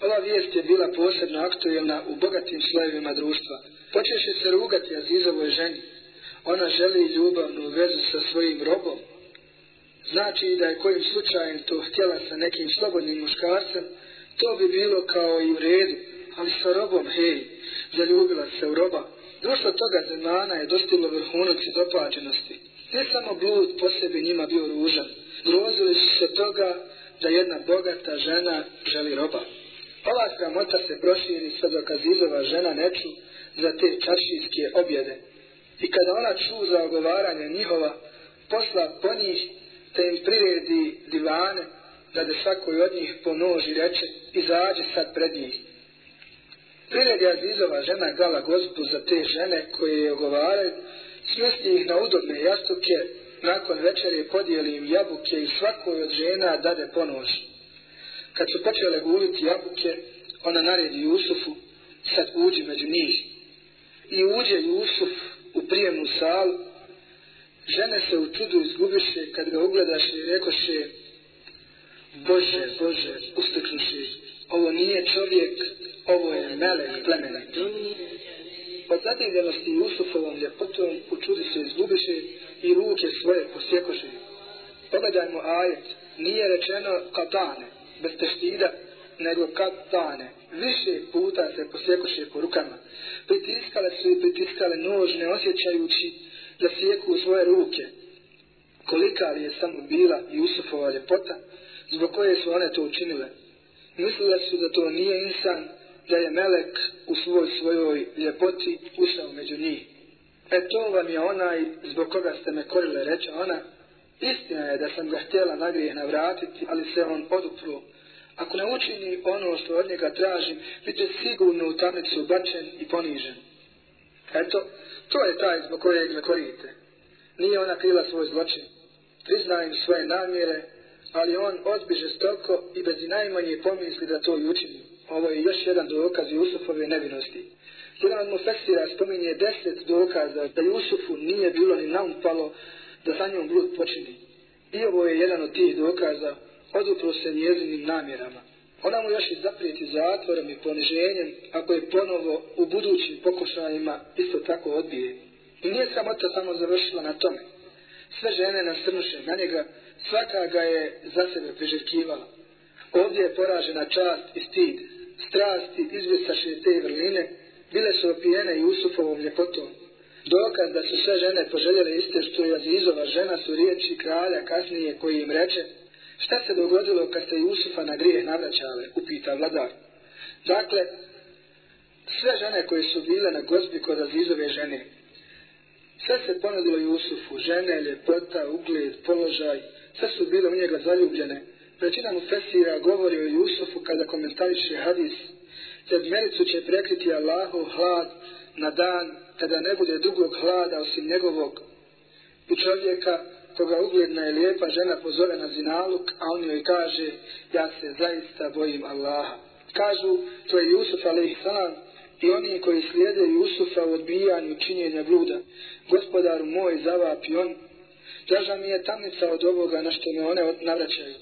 Ova vijest je bila posebno aktuelna u bogatim slojevima društva. Počeše se rugati Azizovoj ženi. Ona želi ljubavnu vezu sa svojim robom. Znači da je kojim slučajem to htjela sa nekim slobodnim muškarcem, to bi bilo kao i u redu, ali sa robom, hej, zaljubila se u roba. Društvo toga zemana je dostilo vrhunac i doplađenosti. Ne samo blud po sebi njima bio ružan. Grozili su se toga da jedna bogata žena želi roba. Ova sramota se proširi sve dok Azizova žena ne ču za te čaršijske objede. I kada ona ču za ogovaranje njihova, posla po njih, te im priredi divane, da de svakoj od njih po noži reče, izađe sad pred njih. Priredi Azizova žena dala gospu za te žene koje je ogovaraju, smesti ih na udobne jastuke, nakon večere podijeli im jabuke i svakoj od žena dade ponož. Kad su počele guliti jabuke, ona naredi Jusufu, sad uđi među njih. I uđe Jusuf u prijemnu salu, žene se u čudu izgubiše kad ga ugledaše i rekoše, Bože, Bože, ustaknuši, ovo nije čovjek, ovo je melek plemenit. Od zadivljenosti Jusufovom ljepotom u čudi se izgubiše i ruke svoje posjekoše. Pogledajmo ajet, nije rečeno katane, bez teštida, nego katane. Više puta se posjekoše po rukama. Pritiskale su i pritiskale nož, ne osjećajući da sjeku svoje ruke. Kolika li je samo bila Jusufova ljepota, zbog koje su one to učinile. Mislile su da to nije insan, da je melek u svoj svojoj ljepoti ušao među njih. E to vam je onaj zbog koga ste me korile, reče ona. Istina je da sam ga htjela na grijeh navratiti, ali se on odupro. Ako ne učini ono što od njega tražim, bit će sigurno u tamnicu bačen i ponižen. Eto, to je taj zbog kojeg me korite. Nije ona krila svoj zločin. Priznajem svoje namjere, ali on odbiže stoko i bez najmanje pomisli da to i učini. Ovo je još jedan dokaz Jusufove nevinosti. Jedan od Mufessira spominje deset dokaza da Jusufu nije bilo ni naumpalo da sa njom blud počini. I ovo je jedan od tih dokaza, odupro se njezinim namjerama. Ona mu još i zaprijeti zatvorom i poniženjem, ako je ponovo u budućim pokušajima isto tako odbije. I nije samota samo završila na tome. Sve žene nasrnuše na njega, svaka ga je za sebe priželjkivala. Ovdje je poražena čast i stid, strasti izvisaše te vrline, bile su opijene Jusufovom ljepotom. Dokaz da su sve žene poželjele iste što je Azizova žena su riječi kralja kasnije koji im reče šta se dogodilo kad ste Jusufa na grijeh navraćale, upita vladar. Dakle, sve žene koje su bile na gozbi kod Azizove žene, Sve se ponudilo Jusufu, žene, ljepota, ugled, položaj, sve su bile u njega zaljubljene. Većina mu fesira govori o Jusufu kada komentariše hadis. Sedmericu će prekriti Allahu hlad na dan kada ne bude dugog hlada osim njegovog i čovjeka koga ugledna i lijepa žena pozove na zinaluk, a on joj kaže, ja se zaista bojim Allaha. Kažu, to je Jusuf a.s. i oni koji slijede Jusufa u odbijanju činjenja bluda. Gospodaru moj, zavapi on, Draža mi je tamnica od ovoga na što me one navraćaju.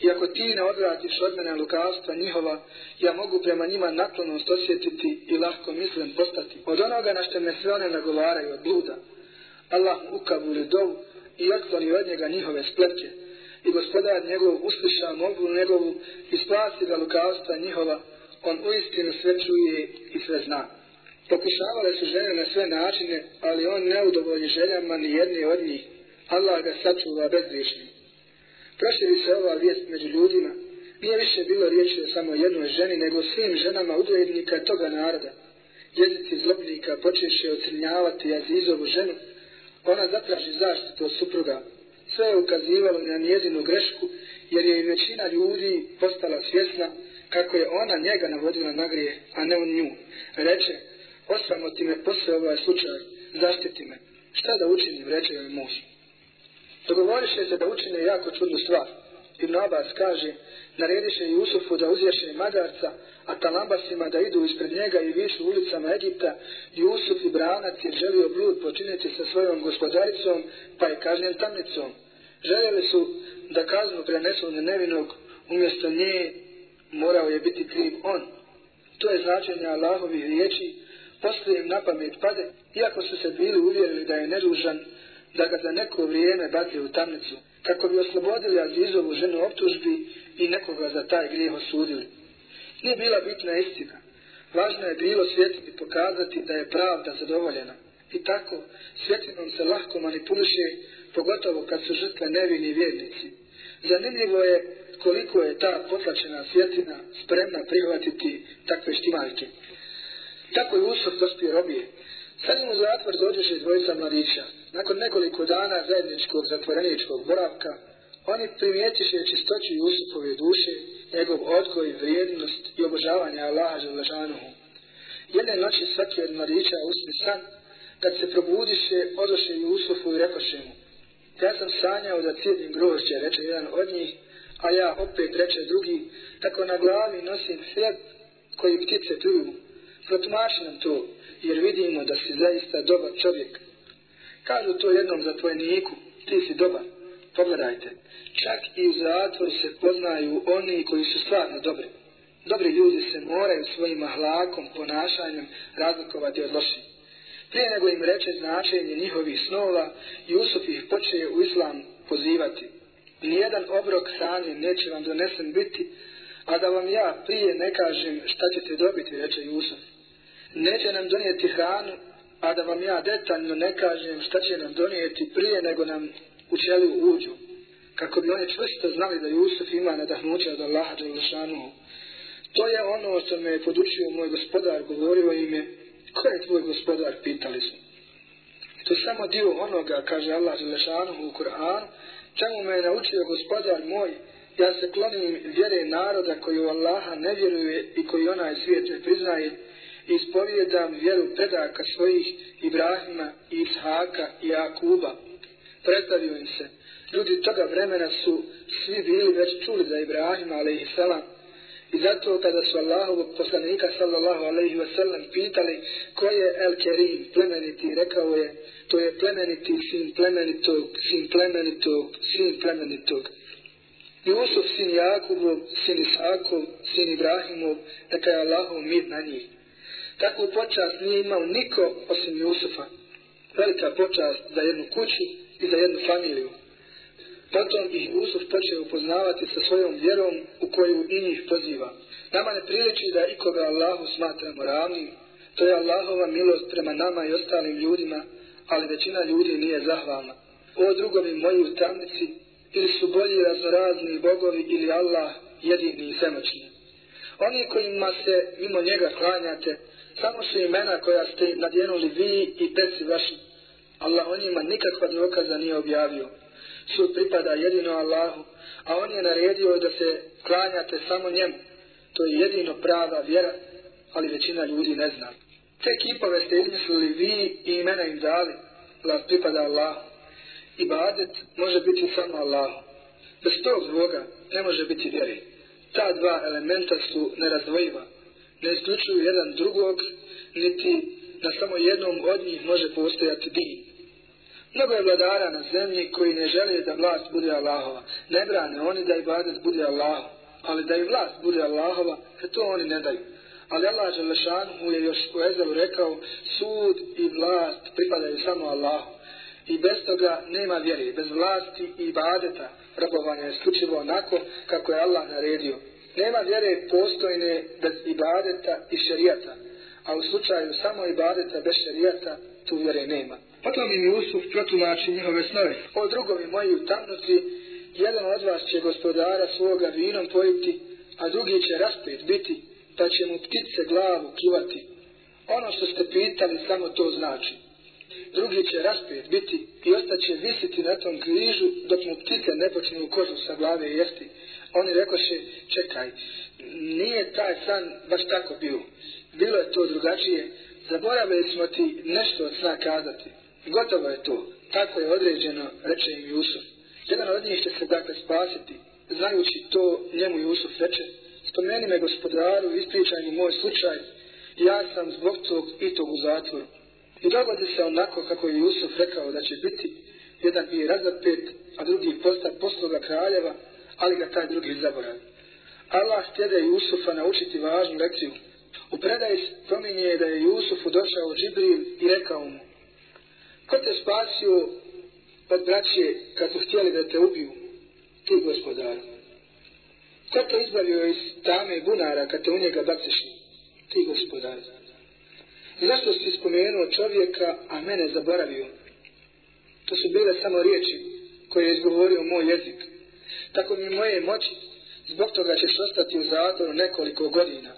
I ako ti ne odvratiš od mene lukavstva njihova, ja mogu prema njima naklonost osjetiti i lahko mislim postati. Od onoga na što me sve one nagovaraju od bluda. Allah mu ukavuli dovu i otkloni od njega njihove spletke. I gospodar njegov usliša mogu njegovu i spasi ga lukavstva njihova, on uistinu sve čuje i sve zna. Pokušavale su žene na sve načine, ali on ne udovolji željama ni jedne od njih. Allah ga sačuva bezgrišnim. Proširi se ova vijest među ljudima. Nije više bilo riječi o samo jednoj ženi, nego svim ženama udvojednika toga naroda. Jezici zlobnika počeše ocrnjavati Azizovu ženu, ona zatraži zaštitu od supruga. Sve je ukazivalo na njezinu grešku, jer je i većina ljudi postala svjesna kako je ona njega navodila na grije, a ne on nju. Reče, osramoti me posle ovaj slučaj, zaštiti me. Šta da učinim, reče joj muž. Dogovoriše se da učine jako čudnu stvar. Ibn Abbas kaže, narediše Jusufu da uzješe magarca, a talambasima da idu ispred njega i višu ulicama Egipta, Jusuf i branac je želio blud počiniti sa svojom gospodaricom, pa je kažnjen tamnicom. Željeli su da kaznu prenesu na nevinog, umjesto nje morao je biti kriv on. To je značenje Allahovih riječi, poslije im na pamet pade, iako su se bili uvjerili da je nedužan, da ga za neko vrijeme baci u tamnicu, kako bi oslobodili Azizovu ženu optužbi i nekoga za taj grijeh osudili. Nije bila bitna istina. Važno je bilo svjetiti pokazati da je pravda zadovoljena. I tako, svjetinom se lahko manipuliše, pogotovo kad su žrtve nevini vjernici. Zanimljivo je koliko je ta potlačena svjetina spremna prihvatiti takve štimaljke. Tako je Usuf dospio robije. Sad mu zatvor dođeše dvojica mladića. Nakon nekoliko dana zajedničkog zatvoreničkog boravka, oni primijetiše čistoću Jusufove duše, njegov odgoj, vrijednost i obožavanje Allaha Želežanuhu. Jedne noći svaki od mladića usni san, kad se probudiše, odoše Jusufu i rekoše mu, ja sam sanjao da cijedim grožđe, reče jedan od njih, a ja opet reče drugi, tako na glavi nosim hljeb koji ptice truju. Protumači nam to, jer vidimo da si zaista dobar čovjek. Kažu to jednom zatvojniku, ti si dobar. Pogledajte, čak i u zatvoru se poznaju oni koji su stvarno dobri. Dobri ljudi se moraju svojim ahlakom, ponašanjem razlikovati od loših. Prije nego im reče značenje njihovih snova, Jusuf ih počeje u islam pozivati. Nijedan obrok hrane neće vam donesen biti, a da vam ja prije ne kažem šta ćete dobiti, reče Jusuf neće nam donijeti hranu, a da vam ja detaljno ne kažem šta će nam donijeti prije nego nam u čelu uđu. Kako bi oni čvrsto znali da Jusuf ima nadahnuća od Allaha Đalešanu. To je ono što me je podučio moj gospodar, govorio im je, ko je tvoj gospodar, pitali su. To je samo dio onoga, kaže Allah Đalešanu u Kur'anu, čemu me je naučio gospodar moj, ja se klonim vjere naroda koji u Allaha ne vjeruje i koji onaj svijet ne priznaje, ispovjedam vjeru predaka svojih Ibrahima, Ishaka i Jakuba. Predstavio im se. Ljudi toga vremena su svi bili već čuli za Ibrahima, alaihi salam. I zato kada su Allahovog poslanika, sallallahu alaihi wasallam, pitali ko je El Kerim, plemeniti, rekao je, to je plemeniti sin plemenitog, sin plemenitog, sin plemenitog. Jusuf, sin Jakubov, sin Isakov, sin Ibrahimov, neka je Allahov mir na njih. Takvu počast nije imao niko osim Jusufa. Velika počast za jednu kuću i za jednu familiju. Potom ih Jusuf počeo upoznavati sa svojom vjerom u koju i njih poziva. Nama ne priliči da ikoga Allahu smatramo ravnim. To je Allahova milost prema nama i ostalim ljudima, ali većina ljudi nije zahvalna. O drugovi moji u tamnici, ili su bolji raznorazni bogovi ili Allah jedini i svemoćni. Oni kojima se mimo njega klanjate, samo su imena koja ste nadjenuli vi i teci vaši. Allah o njima nikakva dokaza nije objavio. Sud pripada jedino Allahu, a on je naredio da se klanjate samo njemu. To je jedino prava vjera, ali većina ljudi ne zna. Te kipove ste izmislili vi i imena im dali, vlast pripada Allahu. Ibadet može biti samo Allahu. Bez tog Boga ne može biti vjeri. Ta dva elementa su nerazdvojiva. Ne isključuju jedan drugog, niti da samo jednom od njih može postojati din. Mnogo je vladara na zemlji koji ne žele da vlast bude Allahova. Ne brane oni da ibadet bude Allahov. Ali da i vlast bude Allahova, e to oni ne daju. Ali Allah Želešanu je još u Ezelu rekao, sud i vlast pripadaju samo Allahu. I bez toga nema vjere, bez vlasti i ibadeta, rabovanja je isključivo onako kako je Allah naredio. Nema vjere postojne bez ibadeta i šerijata, a u slučaju samo ibadeta bez šerijata, tu vjere nema. Potom im Jusuf protumači njihove snove. O drugovi moji u tamnoci, jedan od vas će gospodara svoga vinom pojiti, a drugi će raspet biti, pa će mu ptice glavu kivati. Ono što ste pitali, samo to znači. Drugi će raspet biti i ostaće visiti na tom križu, dok mu ptice ne počne u kožu sa glave jesti. Oni rekoše, čekaj, nije taj san baš tako bio. Bilo je to drugačije, zaboravili smo ti nešto od sna kazati. Gotovo je to. Tako je određeno, reče im Jusuf. Jedan od njih će se dakle spasiti. Znajući to, njemu Jusuf reče, spomeni me gospodaru, ispričaj mi moj slučaj. Ja sam zbog tog i tog u zatvoru. I dogodi se onako kako je Jusuf rekao da će biti jedan i razapet, a drugi postav posloga kraljeva, ali ga taj drugi zaboravi. Allah htjede Jusufa naučiti važnu lekciju. U predaji spominje da je Jusufu došao Džibril i rekao mu, Ko te spasio od braće kad su htjeli da te ubiju? Ti gospodar. Ko te izbavio iz tame bunara kad te u njega baciš? Ti gospodar. Zašto si spomenuo čovjeka, a mene zaboravio? To su bile samo riječi koje je izgovorio moj jezik. Tako mi moje moći, zbog toga ćeš ostati u zatvoru nekoliko godina.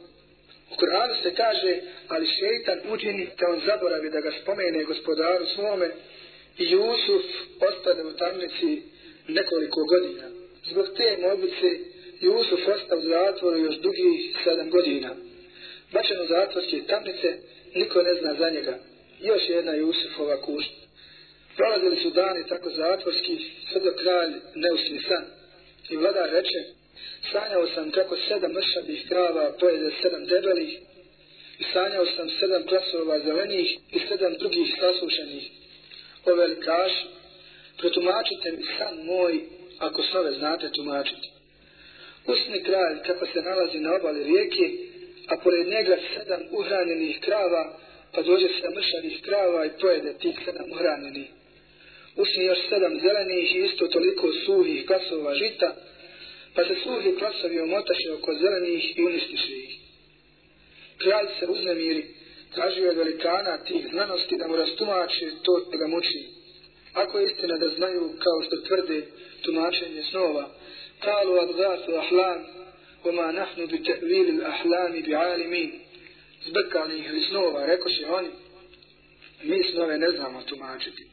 U Koranu se kaže, ali šeitan učini te on zaboravi da ga spomene gospodaru svome i Jusuf ostane u tamnici nekoliko godina. Zbog te mobice Jusuf ostao u zatvoru još dugih sedam godina. Bačen u zatvorske tamnice, niko ne zna za njega. Još jedna Jusufova kušnja. Prolazili su dani tako zatvorski, sve do kralj ne usni san. I vladar reče, sanjao sam kako sedam mršavih krava pojede sedam debelih i sanjao sam sedam klasova zelenih i sedam drugih sasušenih. O velikaš, protumačite mi san moj ako snove znate tumačiti. Usni kralj kako se nalazi na obali rijeke, a pored njega sedam uhranjenih krava, pa dođe sedam mršavih krava i pojede tih sedam uhranjenih. Usni još sedam zelenih i isto toliko suhih klasova žita, pa se suhi klasovi omotaše oko zelenih i uništiše ih. Kralj se uznemiri, tražio je velikana tih znanosti da mu rastumače to da ga muči. Ako je istina da znaju, kao što tvrde, tumačenje snova, kalu adgatu ahlam, oma nahnu bi te'vilil ahlami bi alimin, zbrkanih li snova, rekoše oni, mi snove ne znamo tumačiti.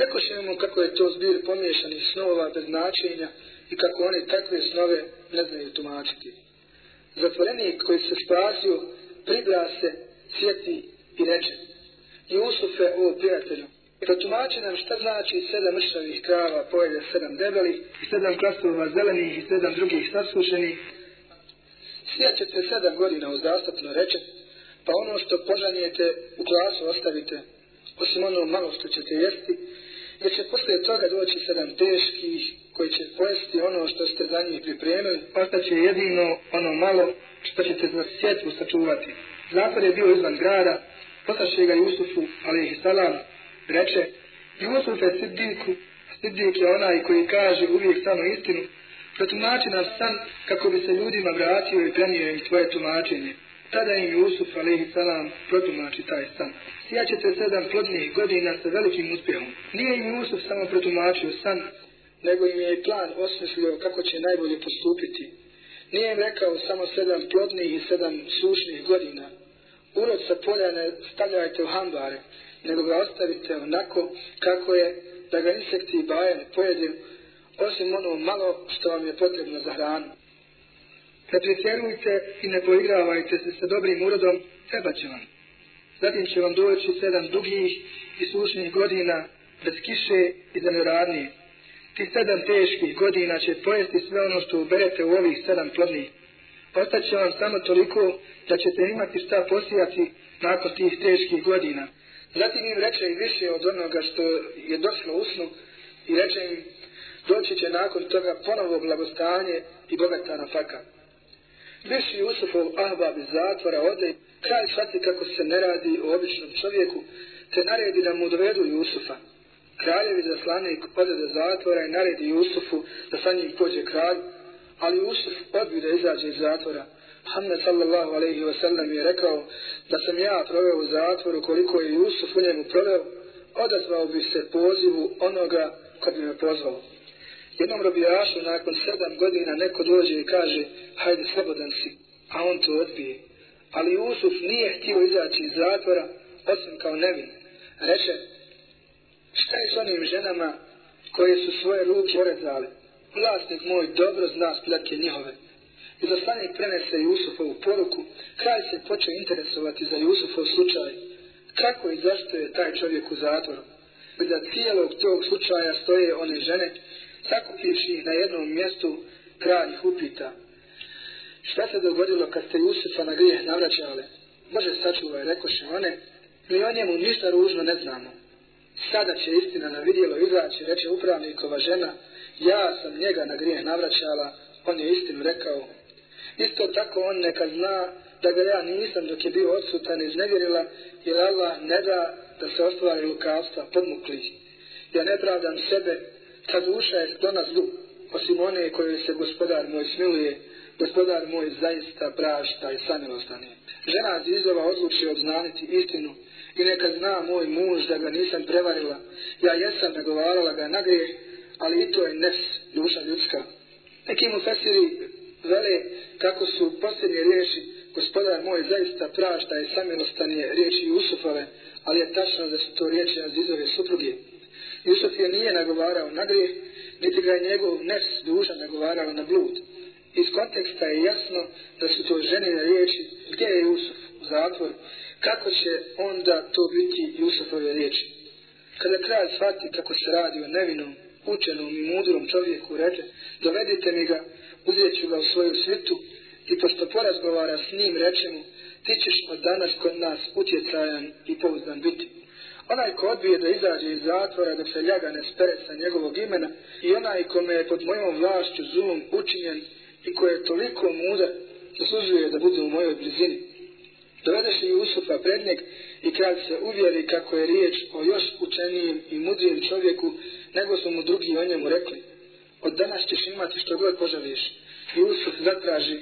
Rekoše mu kako je to zbir pomiješanih snova bez značenja, i kako oni takve snove ne znaju tumačiti. Zatvorenik koji se spasio, pribra se, sjeti i reče, Jusufe, o prijatelju, protumači nam šta znači sedam mršavih krava pojede sedam debelih i sedam krastova zelenih i sedam drugih saslušenih. Sjećete sedam godina uzastopno reče, pa ono što požanijete u glasu ostavite, osim ono malo što ćete jesti, da će poslije toga doći sedam teških koji će pojesti ono što ste za njih pripremili, pa ostaće jedino ono malo što ćete za sjetvu sačuvati. Zatvor je bio izvan grada, poslaše ga Jusufu, ali ih salam, reče, Jusuf je Siddiku, Siddik je onaj koji kaže uvijek samo istinu, protumači nam san kako bi se ljudima vratio i prenio im tvoje tumačenje. Tada im Jusuf, alaihi salam, protumači taj san. Sjećate sedam plodnih godina sa velikim uspjehom. Nije im Jusuf samo protumačio san, nego im je i plan osmislio kako će najbolje postupiti. Nije im rekao samo sedam plodnih i sedam sušnih godina. Urod sa polja ne stavljajte u hambare nego ga ostavite onako kako je da ga insekti i baje ne pojedu, osim ono malo što vam je potrebno za hranu. Ne pretjerujte i ne poigravajte se sa dobrim urodom, treba će vam. Zatim će vam doći sedam dugih i sušnih godina bez kiše i za neradnije. Ti sedam teških godina će pojesti sve ono što uberete u ovih sedam plodnih. Ostaće vam samo toliko da ćete imati šta posijati nakon tih teških godina. Zatim im reče i više od onoga što je došlo u snu i reče im doći će nakon toga ponovo blagostanje i bogata na faka. Jusufov ahbab iz zatvora ode, kraj shvati kako se ne radi o običnom čovjeku, te naredi da mu dovedu Jusufa. Kraljevi zaslanik ode do zatvora i naredi Jusufu da sa njim pođe kralj, ali Jusuf odbio da izađe iz zatvora. Muhammed sallallahu alaihi wa sallam je rekao da sam ja proveo u zatvoru koliko je Jusuf u njemu proveo, odazvao bi se pozivu onoga ko bi me pozvao. Jednom robijašu nakon sedam godina neko dođe i kaže hajde slobodan si, a on to odbije. Ali Jusuf nije htio izaći iz zatvora osim kao nevin. Reče, šta je s onim ženama koje su svoje ruke porezale? Vlasnik moj dobro zna spletke njihove. I zaslanik prenese Jusufovu poruku, kraj se poče interesovati za Jusufov slučaj. Kako i zašto je taj čovjek u zatvoru? I da cijelog tog slučaja stoje one žene, sakupivši ih na jednom mjestu, kralj ih upita. Šta se dogodilo kad ste Jusufa na grijeh navraćali? Može sačuvaj, rekoše one, mi o njemu ništa ružno ne znamo. Sada će istina na vidjelo izaći, reče upravnikova žena, ja sam njega na grijeh navraćala, on je istinu rekao. Isto tako on neka zna da ga ja nisam dok je bio odsutan iznevjerila, jer Allah ne da da se ostvari lukavstva podmukli. Ja ne pravdam sebe, ta duša je sklona zlu, osim one kojoj se gospodar moj smiluje, gospodar moj zaista prašta i samilostane. Žena Azizova odluči obznaniti istinu i neka zna moj muž da ga nisam prevarila. Ja jesam nagovarala ga na grijeh, ali i to je nefs, duša ljudska. Neki mu fesiri vele kako su posljednje riječi gospodar moj zaista prašta i samilostane riječi Jusufove, ali je tačno da su to riječi Azizove supruge. Jusuf je nije nagovarao na grijeh, niti ga je njegov nefs dužan nagovarao na blud. Iz konteksta je jasno da su to ženine riječi gdje je Jusuf u zatvoru, kako će onda to biti Jusufove riječi. Kada kralj shvati kako se radi o nevinom, učenom i mudrom čovjeku, reče, dovedite mi ga, uzet ću ga u svoju svitu i pošto porazgovara s njim, reče mu, ti ćeš od danas kod nas utjecajan i pouzdan biti. Onaj ko odbije da izađe iz zatvora da se ljaga ne spere sa njegovog imena i onaj kome je pod mojom vlašću zulum učinjen i koje je toliko muda zaslužuje da bude u mojoj blizini. Dovedeš li Jusufa pred njeg i kad se uvjeri kako je riječ o još učenijem i mudrijem čovjeku nego su mu drugi o njemu rekli. Od danas ćeš imati što god poželiš. Jusuf zatraži,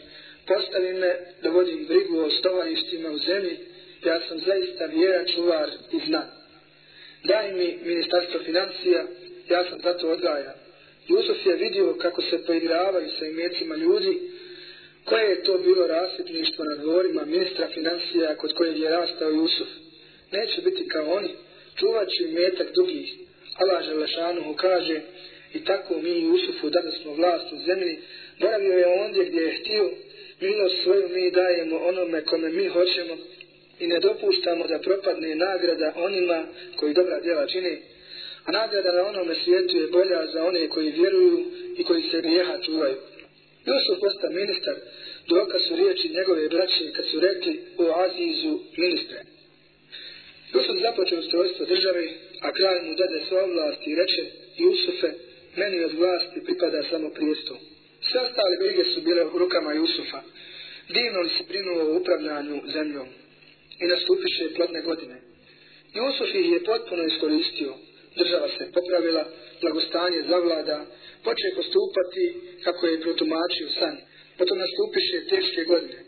postavi me da vodim brigu o stovarištima u zemlji, ja sam zaista vjera čuvar i zna. Daj mi ministarstvo financija, ja sam zato odgajan. Jusuf je vidio kako se poigravaju sa imecima ljudi, koje je to bilo rasipništvo na dvorima ministra financija kod kojeg je rastao Jusuf. Neće biti kao oni, čuvat ću imetak drugih. Allah Želešanuhu kaže, i tako mi Jusufu dali smo vlast u zemlji, boravio je ondje gdje je htio, milost svoju mi dajemo onome kome mi hoćemo i ne dopuštamo da propadne nagrada onima koji dobra djela čine, a nagrada na onome svijetu je bolja za one koji vjeruju i koji se grijeha čuvaju. Jusuf posta ministar, doka su riječi njegove braće kad su rekli o Azizu ministre. Jusuf započeo ustrojstvo države, a kralj mu dade sva vlasti i reče, Jusufe, meni od vlasti pripada samo prijestu. Sve ostale brige su bile u rukama Jusufa. Divno li se brinuo o upravljanju zemljom i nastupiše plodne godine. Jusuf ih je potpuno iskoristio. Država se popravila, blagostanje zavlada, poče postupati kako je protumačio san. Potom nastupiše teške godine.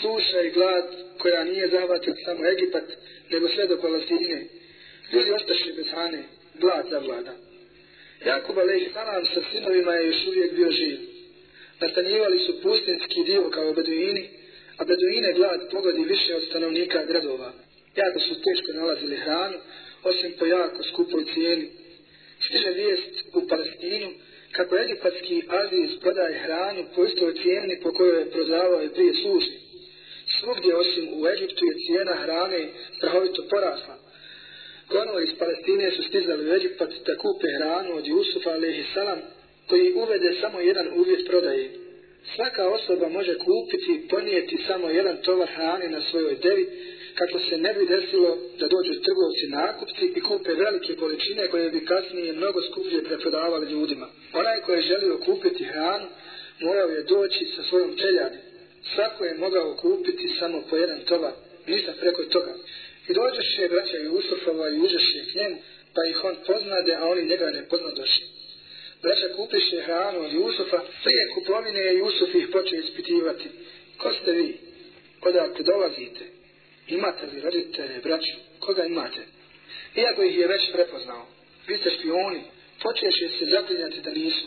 Suša i glad koja nije zahvatila samo Egipat, nego sve do Palestine. Ljudi ostaše bez hrane, glad zavlada. Jakub Aleyh Salam sa sinovima je još uvijek bio živ. Nastanjivali su pustinski dio kao beduini, a beduine glad pogodi više od stanovnika gradova. Jako su teško nalazili hranu, osim po jako skupoj cijeni. Stiže vijest u Palestinu kako egipatski Aziz prodaje hranu po istoj cijeni po kojoj je prodavao i prije služi. Svugdje osim u Egiptu je cijena hrane strahovito porasla. Konovi iz Palestine su stizali u Egipat da kupe hranu od Jusufa alaihi salam koji uvede samo jedan uvjet prodaje. Svaka osoba može kupiti i ponijeti samo jedan tovar hrane na svojoj devi kako se ne bi desilo da dođu trgovci nakupci i kupe velike količine koje bi kasnije mnogo skuplje preprodavali ljudima. Onaj koji je želio kupiti hranu morao je doći sa svojom čeljadi. Svako je mogao kupiti samo po jedan tovar, ništa preko toga. I dođeše braća Jusufova i uđeše k njemu, pa ih on poznade, a oni njega ne poznadoše. Braća kupiše hranu od Jusufa, prije kupovine je Jusuf ih počeo ispitivati. Ko ste vi? Odakle dolazite? Imate li roditelje, braću? Koga imate? Iako ih je već prepoznao, vi ste špioni, počeše se zaklinjati da nisu.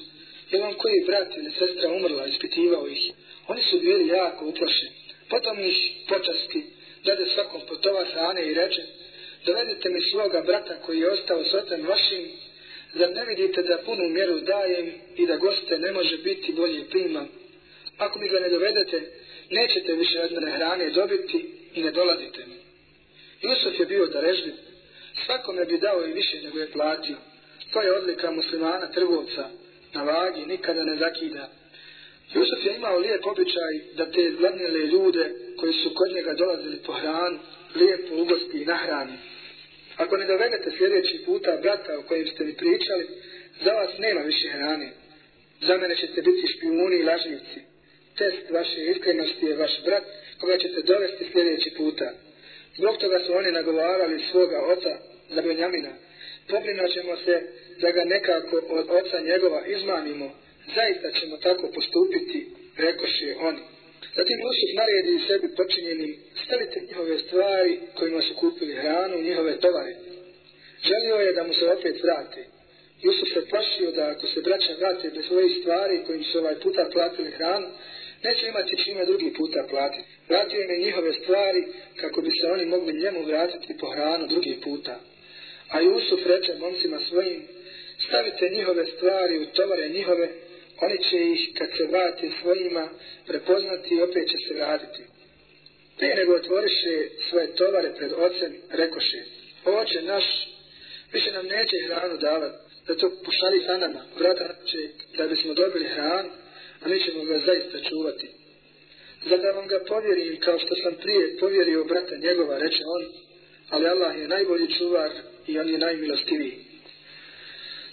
Je vam koji brat ili sestra umrla, ispitivao ih. Oni su bili jako uplašeni. Potom ih počasti, dade svakom potova hrane i reče, dovedite mi svoga brata koji je ostao s otem vašim, zar ne vidite da punu mjeru dajem i da goste ne može biti bolje primam. Ako mi ga ne dovedete, nećete više od mene hrane dobiti i ne dolazite mi. Jusuf je bio darežljiv, svakome bi dao i više nego je platio. To je odlika muslimana trgovca, na vagi nikada ne zakida. Jusuf je imao lijep običaj da te zgladnile ljude koji su kod njega dolazili po hranu, lijepo ugosti i nahrani. Ako ne dovedete sljedeći puta brata o kojem ste mi pričali, za vas nema više hrane. Za mene ćete biti špijuni i lažnici. Test vaše iskrenosti je vaš brat koga ćete dovesti sljedeći puta. Zbog toga su oni nagovarali svoga oca za Benjamina. Pobrino ćemo se da ga nekako od oca njegova izmanimo. Zaista ćemo tako postupiti, rekoše oni. Zatim Jusuf naredi sebi počinjeni, stavite njihove stvari kojima su kupili hranu, njihove tovare. Želio je da mu se opet vrati. Jusuf se plašio da ako se braća vrate bez svojih stvari kojim su ovaj puta platili hranu, neće imati čime drugi puta platiti. Vratio je njihove stvari kako bi se oni mogli njemu vratiti po hranu drugi puta. A Jusuf reče momcima svojim, stavite njihove stvari u tovare njihove, oni će ih kad se vrate svojima prepoznati i opet će se vratiti. Prije nego otvoriše svoje tovare pred ocem, rekoše, oče naš, više nam neće hranu davati, da to pošali za nama, vrata će da bismo dobili hranu, a mi ćemo ga zaista čuvati. Za da vam ga povjerim kao što sam prije povjerio brata njegova, reče on, ali Allah je najbolji čuvar i on je najmilostiviji.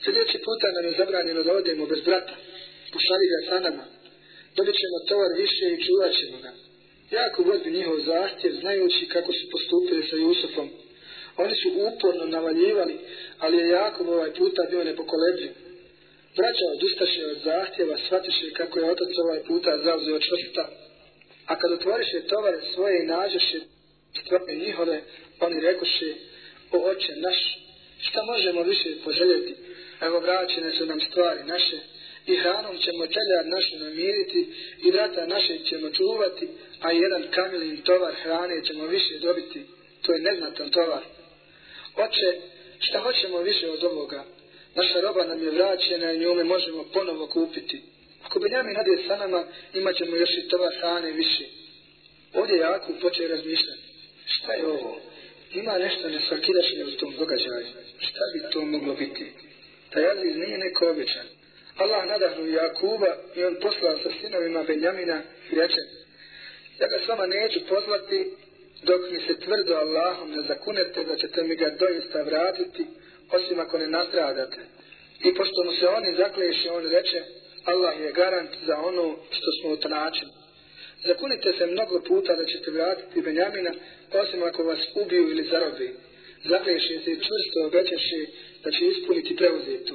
Sljedeći puta nam je zabranjeno da odemo bez brata, pošali ga sa nama, dobit ćemo tovar više i čuvat ćemo ga. Jako vodi njihov zahtjev, znajući kako su postupili sa Jusufom. Oni su uporno navaljivali, ali je Jakov ovaj puta bio nepokolebljiv. Braća odustaše od zahtjeva, shvatiše kako je otac ovaj puta zauzeo čvrsta. A kad otvoriše tovare svoje i nađeše stvari njihove, oni rekoše, o oče naš, šta možemo više poželjeti? Evo vraćene su nam stvari naše, i hranom ćemo čeljad našu namiriti i vrata naše ćemo čuvati, a jedan kamilin tovar hrane ćemo više dobiti. To je neznatan tovar. Oče, šta hoćemo više od ovoga? Naša roba nam je vraćena i njome možemo ponovo kupiti. Ako bi njami nadje sa nama, imat ćemo još i tovar hrane više. Ovdje Jakub počeo razmišljati. Šta je ovo? Ima nešto nesvakidašnje u tom događaju. Šta bi to moglo biti? Taj Aziz nije neko običan. Allah nadahnu Jakuba i on poslao sa sinovima Benjamina i reče Ja ga s vama neću pozvati dok mi se tvrdo Allahom ne zakunete da ćete mi ga doista vratiti osim ako ne nastradate. I pošto mu se oni zakleši, on reče Allah je garant za ono što smo utračili. Zakunite se mnogo puta da ćete vratiti Benjamina osim ako vas ubiju ili zarobi. Zakleši se i čvrsto obećaši da će ispuniti preuzetu.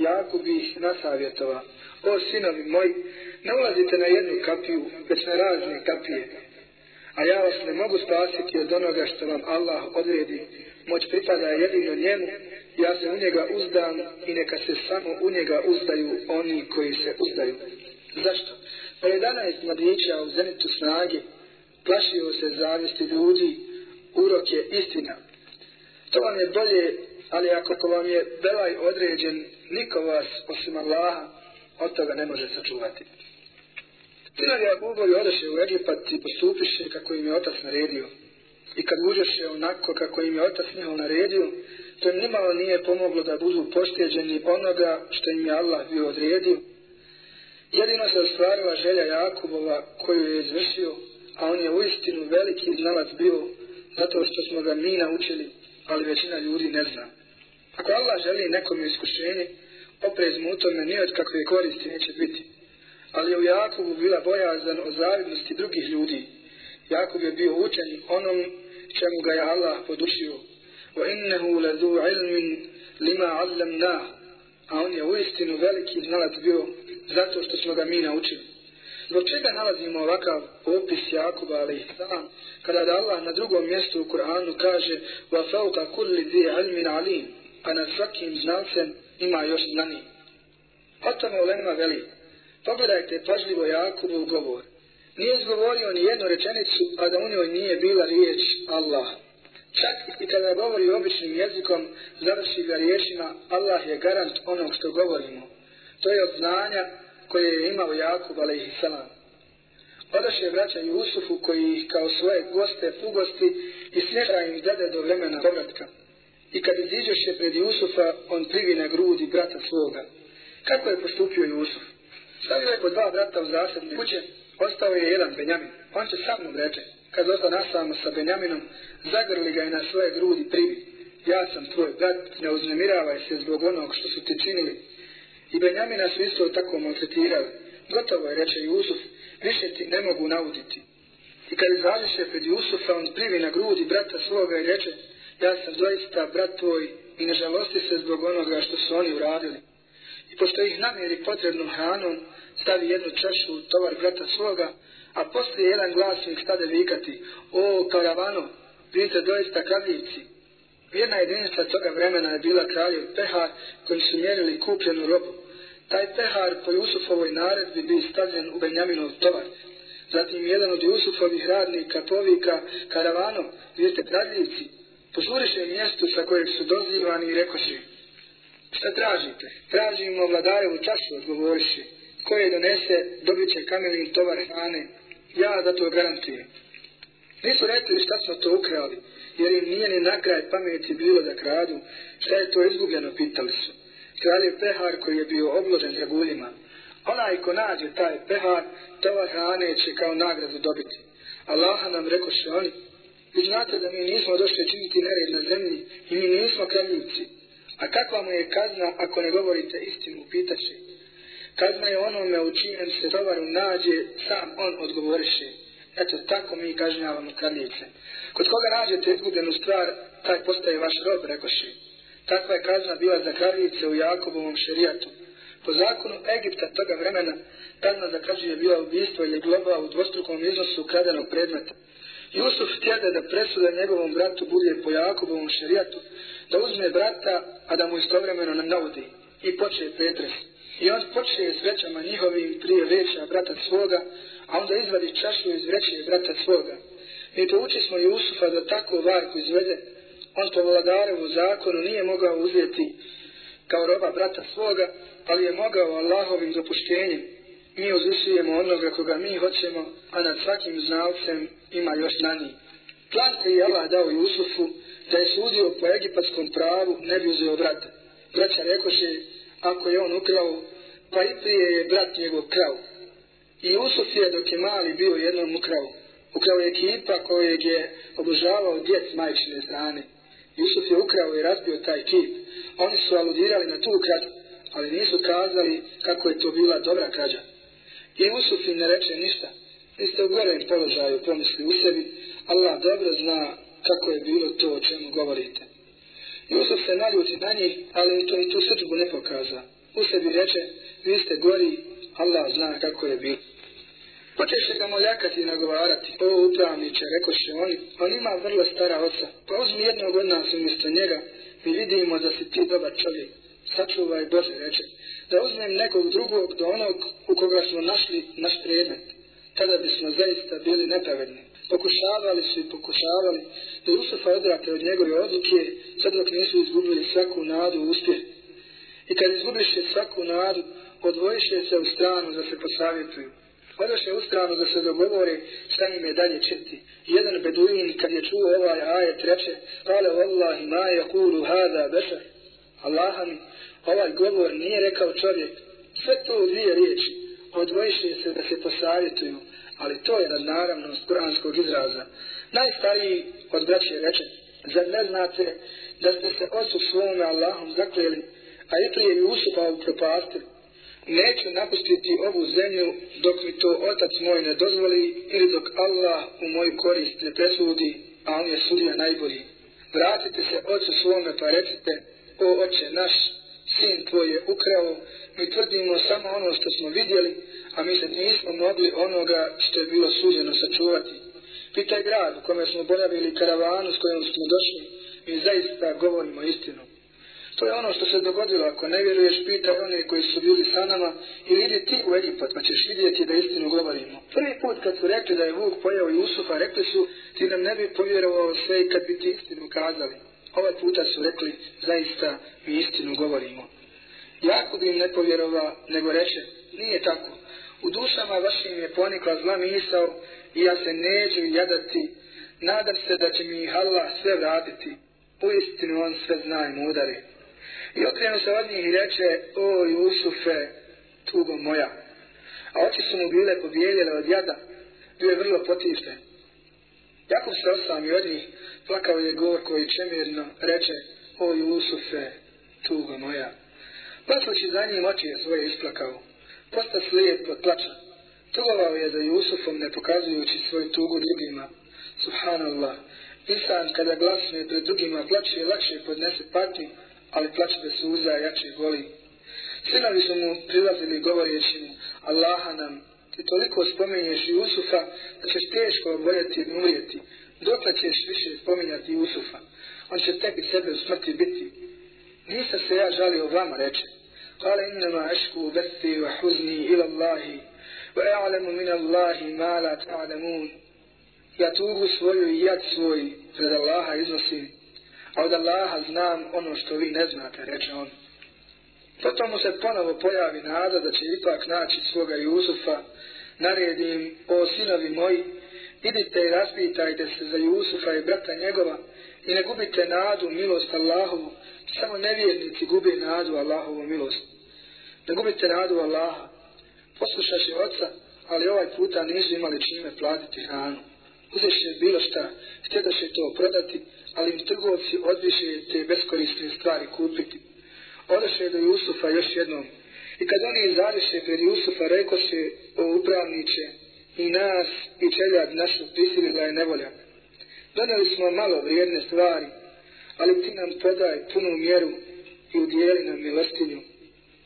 Jakub ih nasavjetova. O sinovi moji, ne ulazite na jednu kapiju, već na razne kapije. A ja vas ne mogu spasiti od onoga što vam Allah odredi. Moć pripada jedino njemu, ja se u njega uzdam i neka se samo u njega uzdaju oni koji se uzdaju. Zašto? Pa je danaest mladića u zenitu snage, plašio se zavisti ljudi, urok je istina. To vam je bolje, ali ako vam je belaj određen, niko vas osim Allaha od toga ne može sačuvati. Sinovi Jakubovi odeše u Egipat i postupiše kako im je otac naredio. I kad uđeše onako kako im je otac njihov naredio, to im nimalo nije pomoglo da budu pošteđeni onoga što im je Allah bio odredio. Jedino se ostvarila želja Jakubova koju je izvršio, a on je uistinu veliki znalac bio zato što smo ga mi naučili, ali većina ljudi ne zna. Ako Allah želi nekom iskušenje, oprezmu u tome nije od kakve koristi neće biti. Ali je u Jakubu bila bojazan o zavidnosti drugih ljudi. Jakub je bio učen onom čemu ga je Allah podušio. Wa innehu ladu ilmin lima allam. A on je uistinu veliki znalac bio zato što smo ga mi naučili. Zbog čega nalazimo ovakav opis Jakuba, ali salam, sam, kada da Allah na drugom mjestu u Kur'anu kaže wa fauka kulli zi ilmin alim, a nad svakim znalcem ima još znani. O tome Ulema veli, pogledajte pažljivo Jakubu govor. Nije izgovorio ni jednu rečenicu, a da u njoj nije bila riječ Allah. Čak i kada govori običnim jezikom, završi ga riječima Allah je garant onog što govorimo. To je od znanja koje je imao Jakub, a.s. Odaše vraća Jusufu koji ih kao svoje goste ugosti i smjera im dade do vremena povratka. I kad iziđeše pred Jusufa, on privi na grudi brata svoga. Kako je postupio Jusuf? Stavio je po dva brata u zasebne kuće, ostao je jedan Benjamin. On će sa mnom reče, kad osta nasamo sa Benjaminom, zagrli ga i na svoje grudi privi. Ja sam tvoj brat, ne uznemiravaj se zbog onog što su ti činili. I Benjamina su isto tako maltretirali. Gotovo je, reče Jusuf, više ti ne mogu nauditi. I kad izađeše pred Jusufa, on privi na grudi brata svoga i reče, ja sam doista brat tvoj i ne žalosti se zbog onoga što su oni uradili. I pošto ih namjeri potrebnom hranom, stavi jednu čašu u tovar brata svoga, a poslije jedan glasnik stade vikati, o karavano, vidite doista kradljivci. Jedna jedinica toga vremena je bila kraljev Pehar koji su mjerili kupljenu robu. Taj Pehar po Jusufovoj naredbi bi stavljen u Benjaminov tovar. Zatim jedan od Jusufovih radnika povika, karavano, vidite kradljivci, požuriše mjestu sa kojeg su dozivani i rekoši, šta tražite? Tražimo vladarevu čašu, odgovoriši, koje donese, dobit će kamelin tovar hrane, ja da to garantujem. Nisu rekli šta smo to ukrali, jer im nije ni na kraj pameti bilo da kradu, šta je to izgubljeno, pitali su. Kralj je pehar koji je bio obložen draguljima. Onaj ko nađe taj pehar, tovar hrane će kao nagradu dobiti. Allaha nam rekoše oni, Vi znate da mi nismo došli činiti nered na zemlji i mi nismo kravljivci. A kakva mu je kazna ako ne govorite istinu, pitaše. Kazna je onome u čijem se tovaru nađe, sam on odgovoriše. Eto, tako mi kažnjavamo kravljivce. Kod koga nađete izgubljenu stvar, taj postaje vaš rob, rekoše. Takva je kazna bila za kravljivce u Jakobovom šerijatu. Po zakonu Egipta toga vremena, kazna za kravljive bila ubistvo ili globa u dvostrukom iznosu ukradenog predmeta. Jusuf tjede da presuda njegovom bratu bude po Jakobovom šerijatu, da uzme brata, a da mu istovremeno ne navodi i počne pretres. I on počne s većama njihovim prije veća brata svoga, a onda izvadi čašu iz veće brata svoga. Mi to uči smo Jusufa da tako varku izvede, on po vladarevu zakonu nije mogao uzeti kao roba brata svoga, ali je mogao Allahovim dopuštenjem mi uzvisujemo onoga koga mi hoćemo, a nad svakim znalcem ima još nani. Plan koji je Allah dao Jusufu, da je sudio po egipatskom pravu, ne bi uzeo brata. Braća rekoše, ako je on ukrao, pa i prije je brat njegov krao. I Jusuf je dok je mali bio jednom ukrao. Ukrao je ekipa kojeg je obožavao djec majčine strane. Jusuf je ukrao i razbio taj kip. Oni su aludirali na tu krađu, ali nisu kazali kako je to bila dobra krađa. I Jusuf ne reče ništa. Vi ste u gorem položaju, pomisli u sebi. Allah dobro zna kako je bilo to o čemu govorite. Jusuf se naljuti na njih, ali to i tu srđbu ne pokaza. U sebi reče, vi ste gori, Allah zna kako je bilo. Počeše ga moljakati i nagovarati. O upravniče, rekoše oni, on ima vrlo stara oca. Pa uzmi jednog od nas umjesto njega i vidimo da si ti dobar čovjek. Sačuvaj Bože, reče da uzmem nekog drugog do onog u koga smo našli naš predmet. tada bismo zaista bili nepravedni. Pokušavali su i pokušavali da Jusufa odrate od njegove odluke, sad dok nisu izgubili svaku nadu u uspjeh. I kad izgubiše svaku nadu, odvojiše se u stranu da se posavjetuju. Odoše u stranu da se dogovore šta im je dalje činiti. Jedan beduin kad je čuo ovaj ajet reče, kale vallahi ma je kulu hada bešar. Allaha mi, ovaj govor nije rekao čovjek. Sve to u dvije riječi. Odvojiše se da se posavjetuju. Ali to je naravnost kuranskog izraza. Najstariji od braće reče, zar ne znate da ste se osu svome Allahom zakljeli, a i prije Jusufa upropastili? neću napustiti ovu zemlju dok mi to otac moj ne dozvoli ili dok Allah u moju korist ne presudi, a on je sudija najbolji. Vratite se ocu svome pa recite, o oče naš, sin tvoj je ukrao, mi tvrdimo samo ono što smo vidjeli, a mi se nismo mogli onoga što je bilo suđeno sačuvati. Pitaj grad u kome smo boravili karavanu s kojom smo došli, mi zaista govorimo istinu. To je ono što se dogodilo. Ako ne vjeruješ, pitaj one koji su bili sa nama ili idi ti u Egipat, pa ćeš vidjeti da istinu govorimo. Prvi put kad su rekli da je Vuk pojao Jusufa, rekli su ti nam ne bi povjerovao sve kad bi ti istinu kazali. Ovaj puta su rekli, zaista mi istinu govorimo. Jako im ne povjerova, nego reče, nije tako. U dušama vašim je ponikla zla misao i ja se neću jadati. Nadam se da će mi Allah sve vratiti. U istinu on sve zna i mudari. I okrenu se od njih i reče, o Jusufe, tugo moja. A oči su mu bile pobijeljene od jada, bio je vrlo potišten. Jakub se osam i od njih, plakao je gorko i čemirno, reče, o Jusufe, tugo moja. Plaćući za njim oči je svoje isplakao. Posta slijep od plaća. Tugovao je za Jusufom, ne pokazujući svoju tugu drugima. Subhanallah. Insan kada glasne pred drugima plaće, lakše podnese patnju, ali plaće bez suza jače goli. Sinovi su mu prilazili govoreći mu, Allaha nam, i toliko spominješ Jusufa, da ćeš teško voljeti i umrijeti. Dokle ćeš više spominjati Jusufa? On će tebi sebe u smrti biti. Nisam se ja žalio vama, reče. Kale innama ašku bethi wa huzni ila Allahi, wa a'lamu min Allahi ma la ta'lamun. Ja tugu svoju i jad svoj pred Allaha iznosim, a od Allaha znam ono što vi ne znate, reče on. Zato mu se ponovo pojavi nada da će ipak naći svoga Jusufa, naredi im, o sinovi moji, idite i raspitajte se za Jusufa i brata njegova i ne gubite nadu, milost Allahovu, samo nevjernici gube nadu Allahovu milost. Ne gubite nadu Allaha. Poslušaše oca, ali ovaj puta nisu imali čime platiti hranu. Uzeše bilo šta, htjedaše to prodati, ali im trgovci odviše te beskorisne stvari kupiti. Odeše do Jusufa još jednom. I kad oni izađeše pred Jusufa, reko se o upravniče i nas i čeljad našu prisilila je nevolja. Doneli smo malo vrijedne stvari, ali ti nam podaj punu mjeru i udjeli nam milostinju.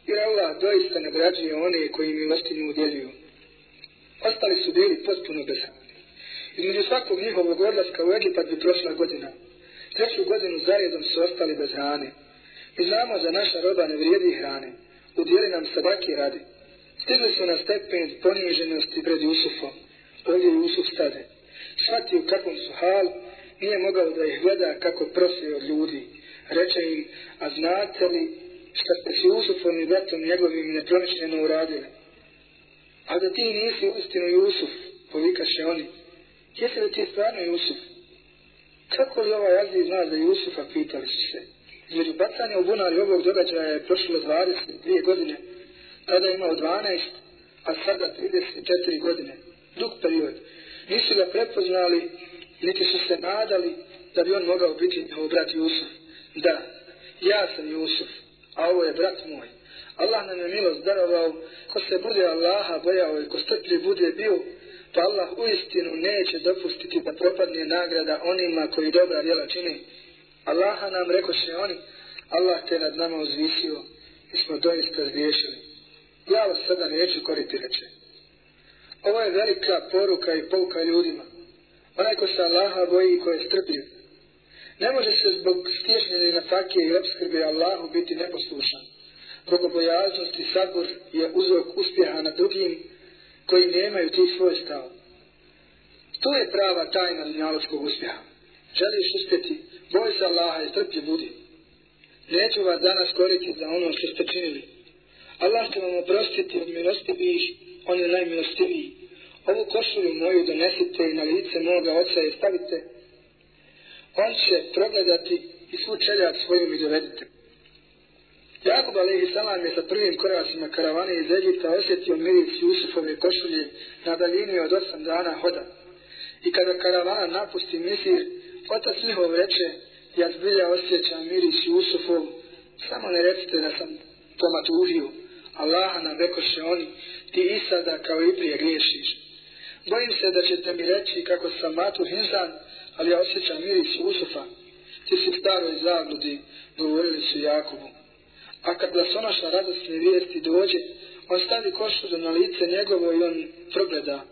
Jer Allah doista nagrađuje one koji milostinju udjeljuju. Ostali su bili potpuno bezhani. Između svakog njihovog odlaska u Egipat bi prošla godina treću godinu zaredom su ostali bez hrane. Mi znamo da naša roba ne vrijedi hrane. Udjeli nam sabaki radi. Stigli su na stepen poniženosti pred Jusufom. Ovdje Jusuf stade. Svati u kakvom su hal, nije mogao da ih gleda kako prose od ljudi. Reče im, a znate li šta ste s Jusufom i bratom njegovim nepromišljeno uradili? A da ti nisi ustinu Jusuf, povikaše oni. Jesi li ti stvarno Jusuf? Kako li ovaj Aziz zna za Jusufa, pitali su se. Jer bacanje u bunari ovog događaja je prošlo 22 godine, tada je imao 12, a sada 34 godine. Dug period. Nisu ga prepoznali, niti su se nadali da bi on mogao biti njegov brat Jusuf. Da, ja sam Jusuf, a ovo je brat moj. Allah nam je milost darovao, ko se bude Allaha bojao i ko strpljiv bude bio, pa Allah u istinu neće dopustiti da propadne nagrada onima koji dobra djela čini. Allaha nam rekoše oni, Allah te nad nama uzvisio i smo doista zgriješili. Ja vas sada neću koriti reče. Ovo je velika poruka i pouka ljudima. Onaj ko se Allaha boji i ko je strpljiv. Ne može se zbog stješnjene na fakije i obskrbe Allahu biti neposlušan. Bogobojaznost i sabor je uzrok uspjeha na drugim koji nemaju ti svoj stav. To je prava tajna dunjaločkog uspjeha. Želiš uspjeti, boj se Allaha i strplje budi. Neću vas danas koriti za ono što ste činili. Allah će vam oprostiti od milostivih, on je najmilostiviji. Ovu košulju moju donesite i na lice moga oca je stavite. On će progledati i svu čeljak svoju mi dovedite. Jakub Alehi Salam je sa prvim koracima karavane iz Egipta osjetio miris Jusufove košulje na daljini od osam dana hoda. I kada karavana napusti Misir, otac njihov reče, ja zbilja osjećam miris Jusufov, samo ne recite da sam to matuhio. Allaha nam rekoše oni, ti i sada kao i prije griješiš. Bojim se da ćete mi reći kako sam matuh Hinzan, ali ja osjećam miris Jusufa. Ti si staroj zabludi, govorili su Jakubu. A kad glasonoša radosne vijesti dođe, on stavi košudu na lice njegovo i on progleda.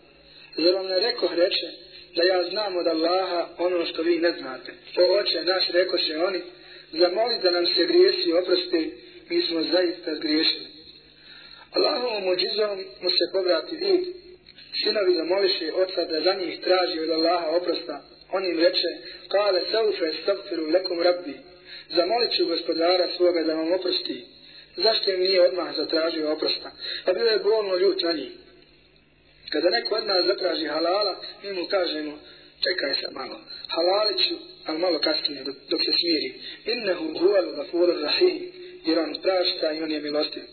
Zar vam ne rekoh reče, da ja znam od Allaha ono što vi ne znate. O oče naš, rekoše oni, zamoli da nam se grijesi oprosti, mi smo zaista zgriješili. Allahovom muđizom mu se povrati vid, sinovi zamoliše oca da za njih traži od Allaha oprosta. On im reče, kale saufe stopfiru lekom rabbi, zamolit ću gospodara svoga da vam oprosti. Zašto im nije odmah zatražio oprosta? A bilo je bolno ljut na njih. Kada neko od nas zatraži halala, mi mu kažemo, čekaj se malo, halali ću, ali malo kasnije, dok, dok se smiri. Innehu huval gafurur rahim, jer on prašta i on je milostiv.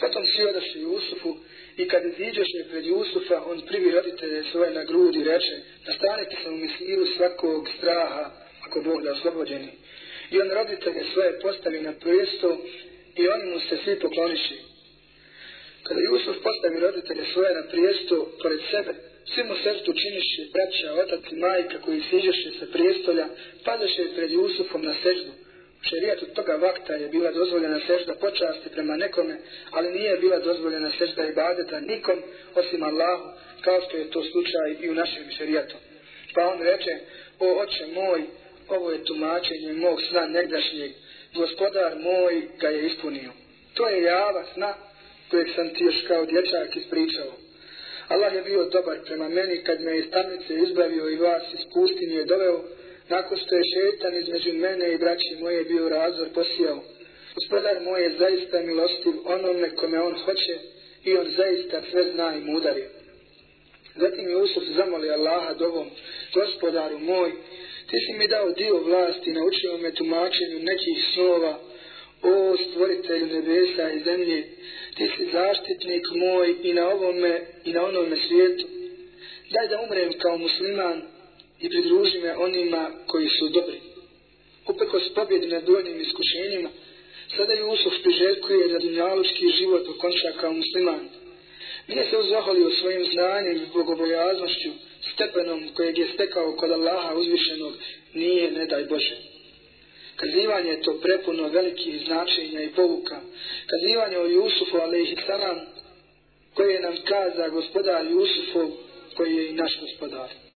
Potom svi odaše Jusufu i kad iziđeše pred Jusufa, on privi roditelje svoje na grudi i reče, nastanite se u misliru svakog straha, ako Bog da oslobođeni. I on roditelje svoje postavi na prijesto i oni mu se svi pokloniši. Kada Jusuf postavi roditelje svoje na prijesto pored sebe, svi mu srstu činiše braća, otac i majka koji siđeše sa prijestolja, padaše pred Jusufom na seždu. U šerijatu toga vakta je bila dozvoljena sežda počasti prema nekome, ali nije bila dozvoljena sežda i badeta nikom osim Allahu, kao što je to slučaj i u našem šerijatu. Pa on reče, o oče moj, ovo je tumačenje mog sna negdašnjeg, gospodar moj ga je ispunio. To je java sna kojeg sam ti još kao dječak ispričao. Allah je bio dobar prema meni kad me iz tamnice izbavio i vas iz pustinje doveo, nakon što je šetan između mene i braći moje bio razor posijao. Gospodar moj je zaista milostiv onome kome on hoće i on zaista sve zna i mudar je. Zatim je zamoli Allaha dovom, gospodaru moj, ti si mi dao dio vlasti, naučio me tumačenju nekih snova, o stvoritelju nebesa i zemlje, ti si zaštitnik moj i na ovome i na onome svijetu. Daj da umrem kao musliman i pridruži me onima koji su dobri. Upeko s pobjedi na dojnim iskušenjima, sada Jusuf priželjkuje da dunjalučki život okonča kao musliman. Nije se uzvaholio svojim znanjem i bogobojaznošću, stepenom kojeg je stekao kod Allaha uzvišenog, nije, ne daj Bože. Kazivanje je to prepuno velikih značenja i povuka. Kazivanje o Jusufu, alaihissalam, koje nam kaza gospodar Jusufov, koji je i naš gospodar.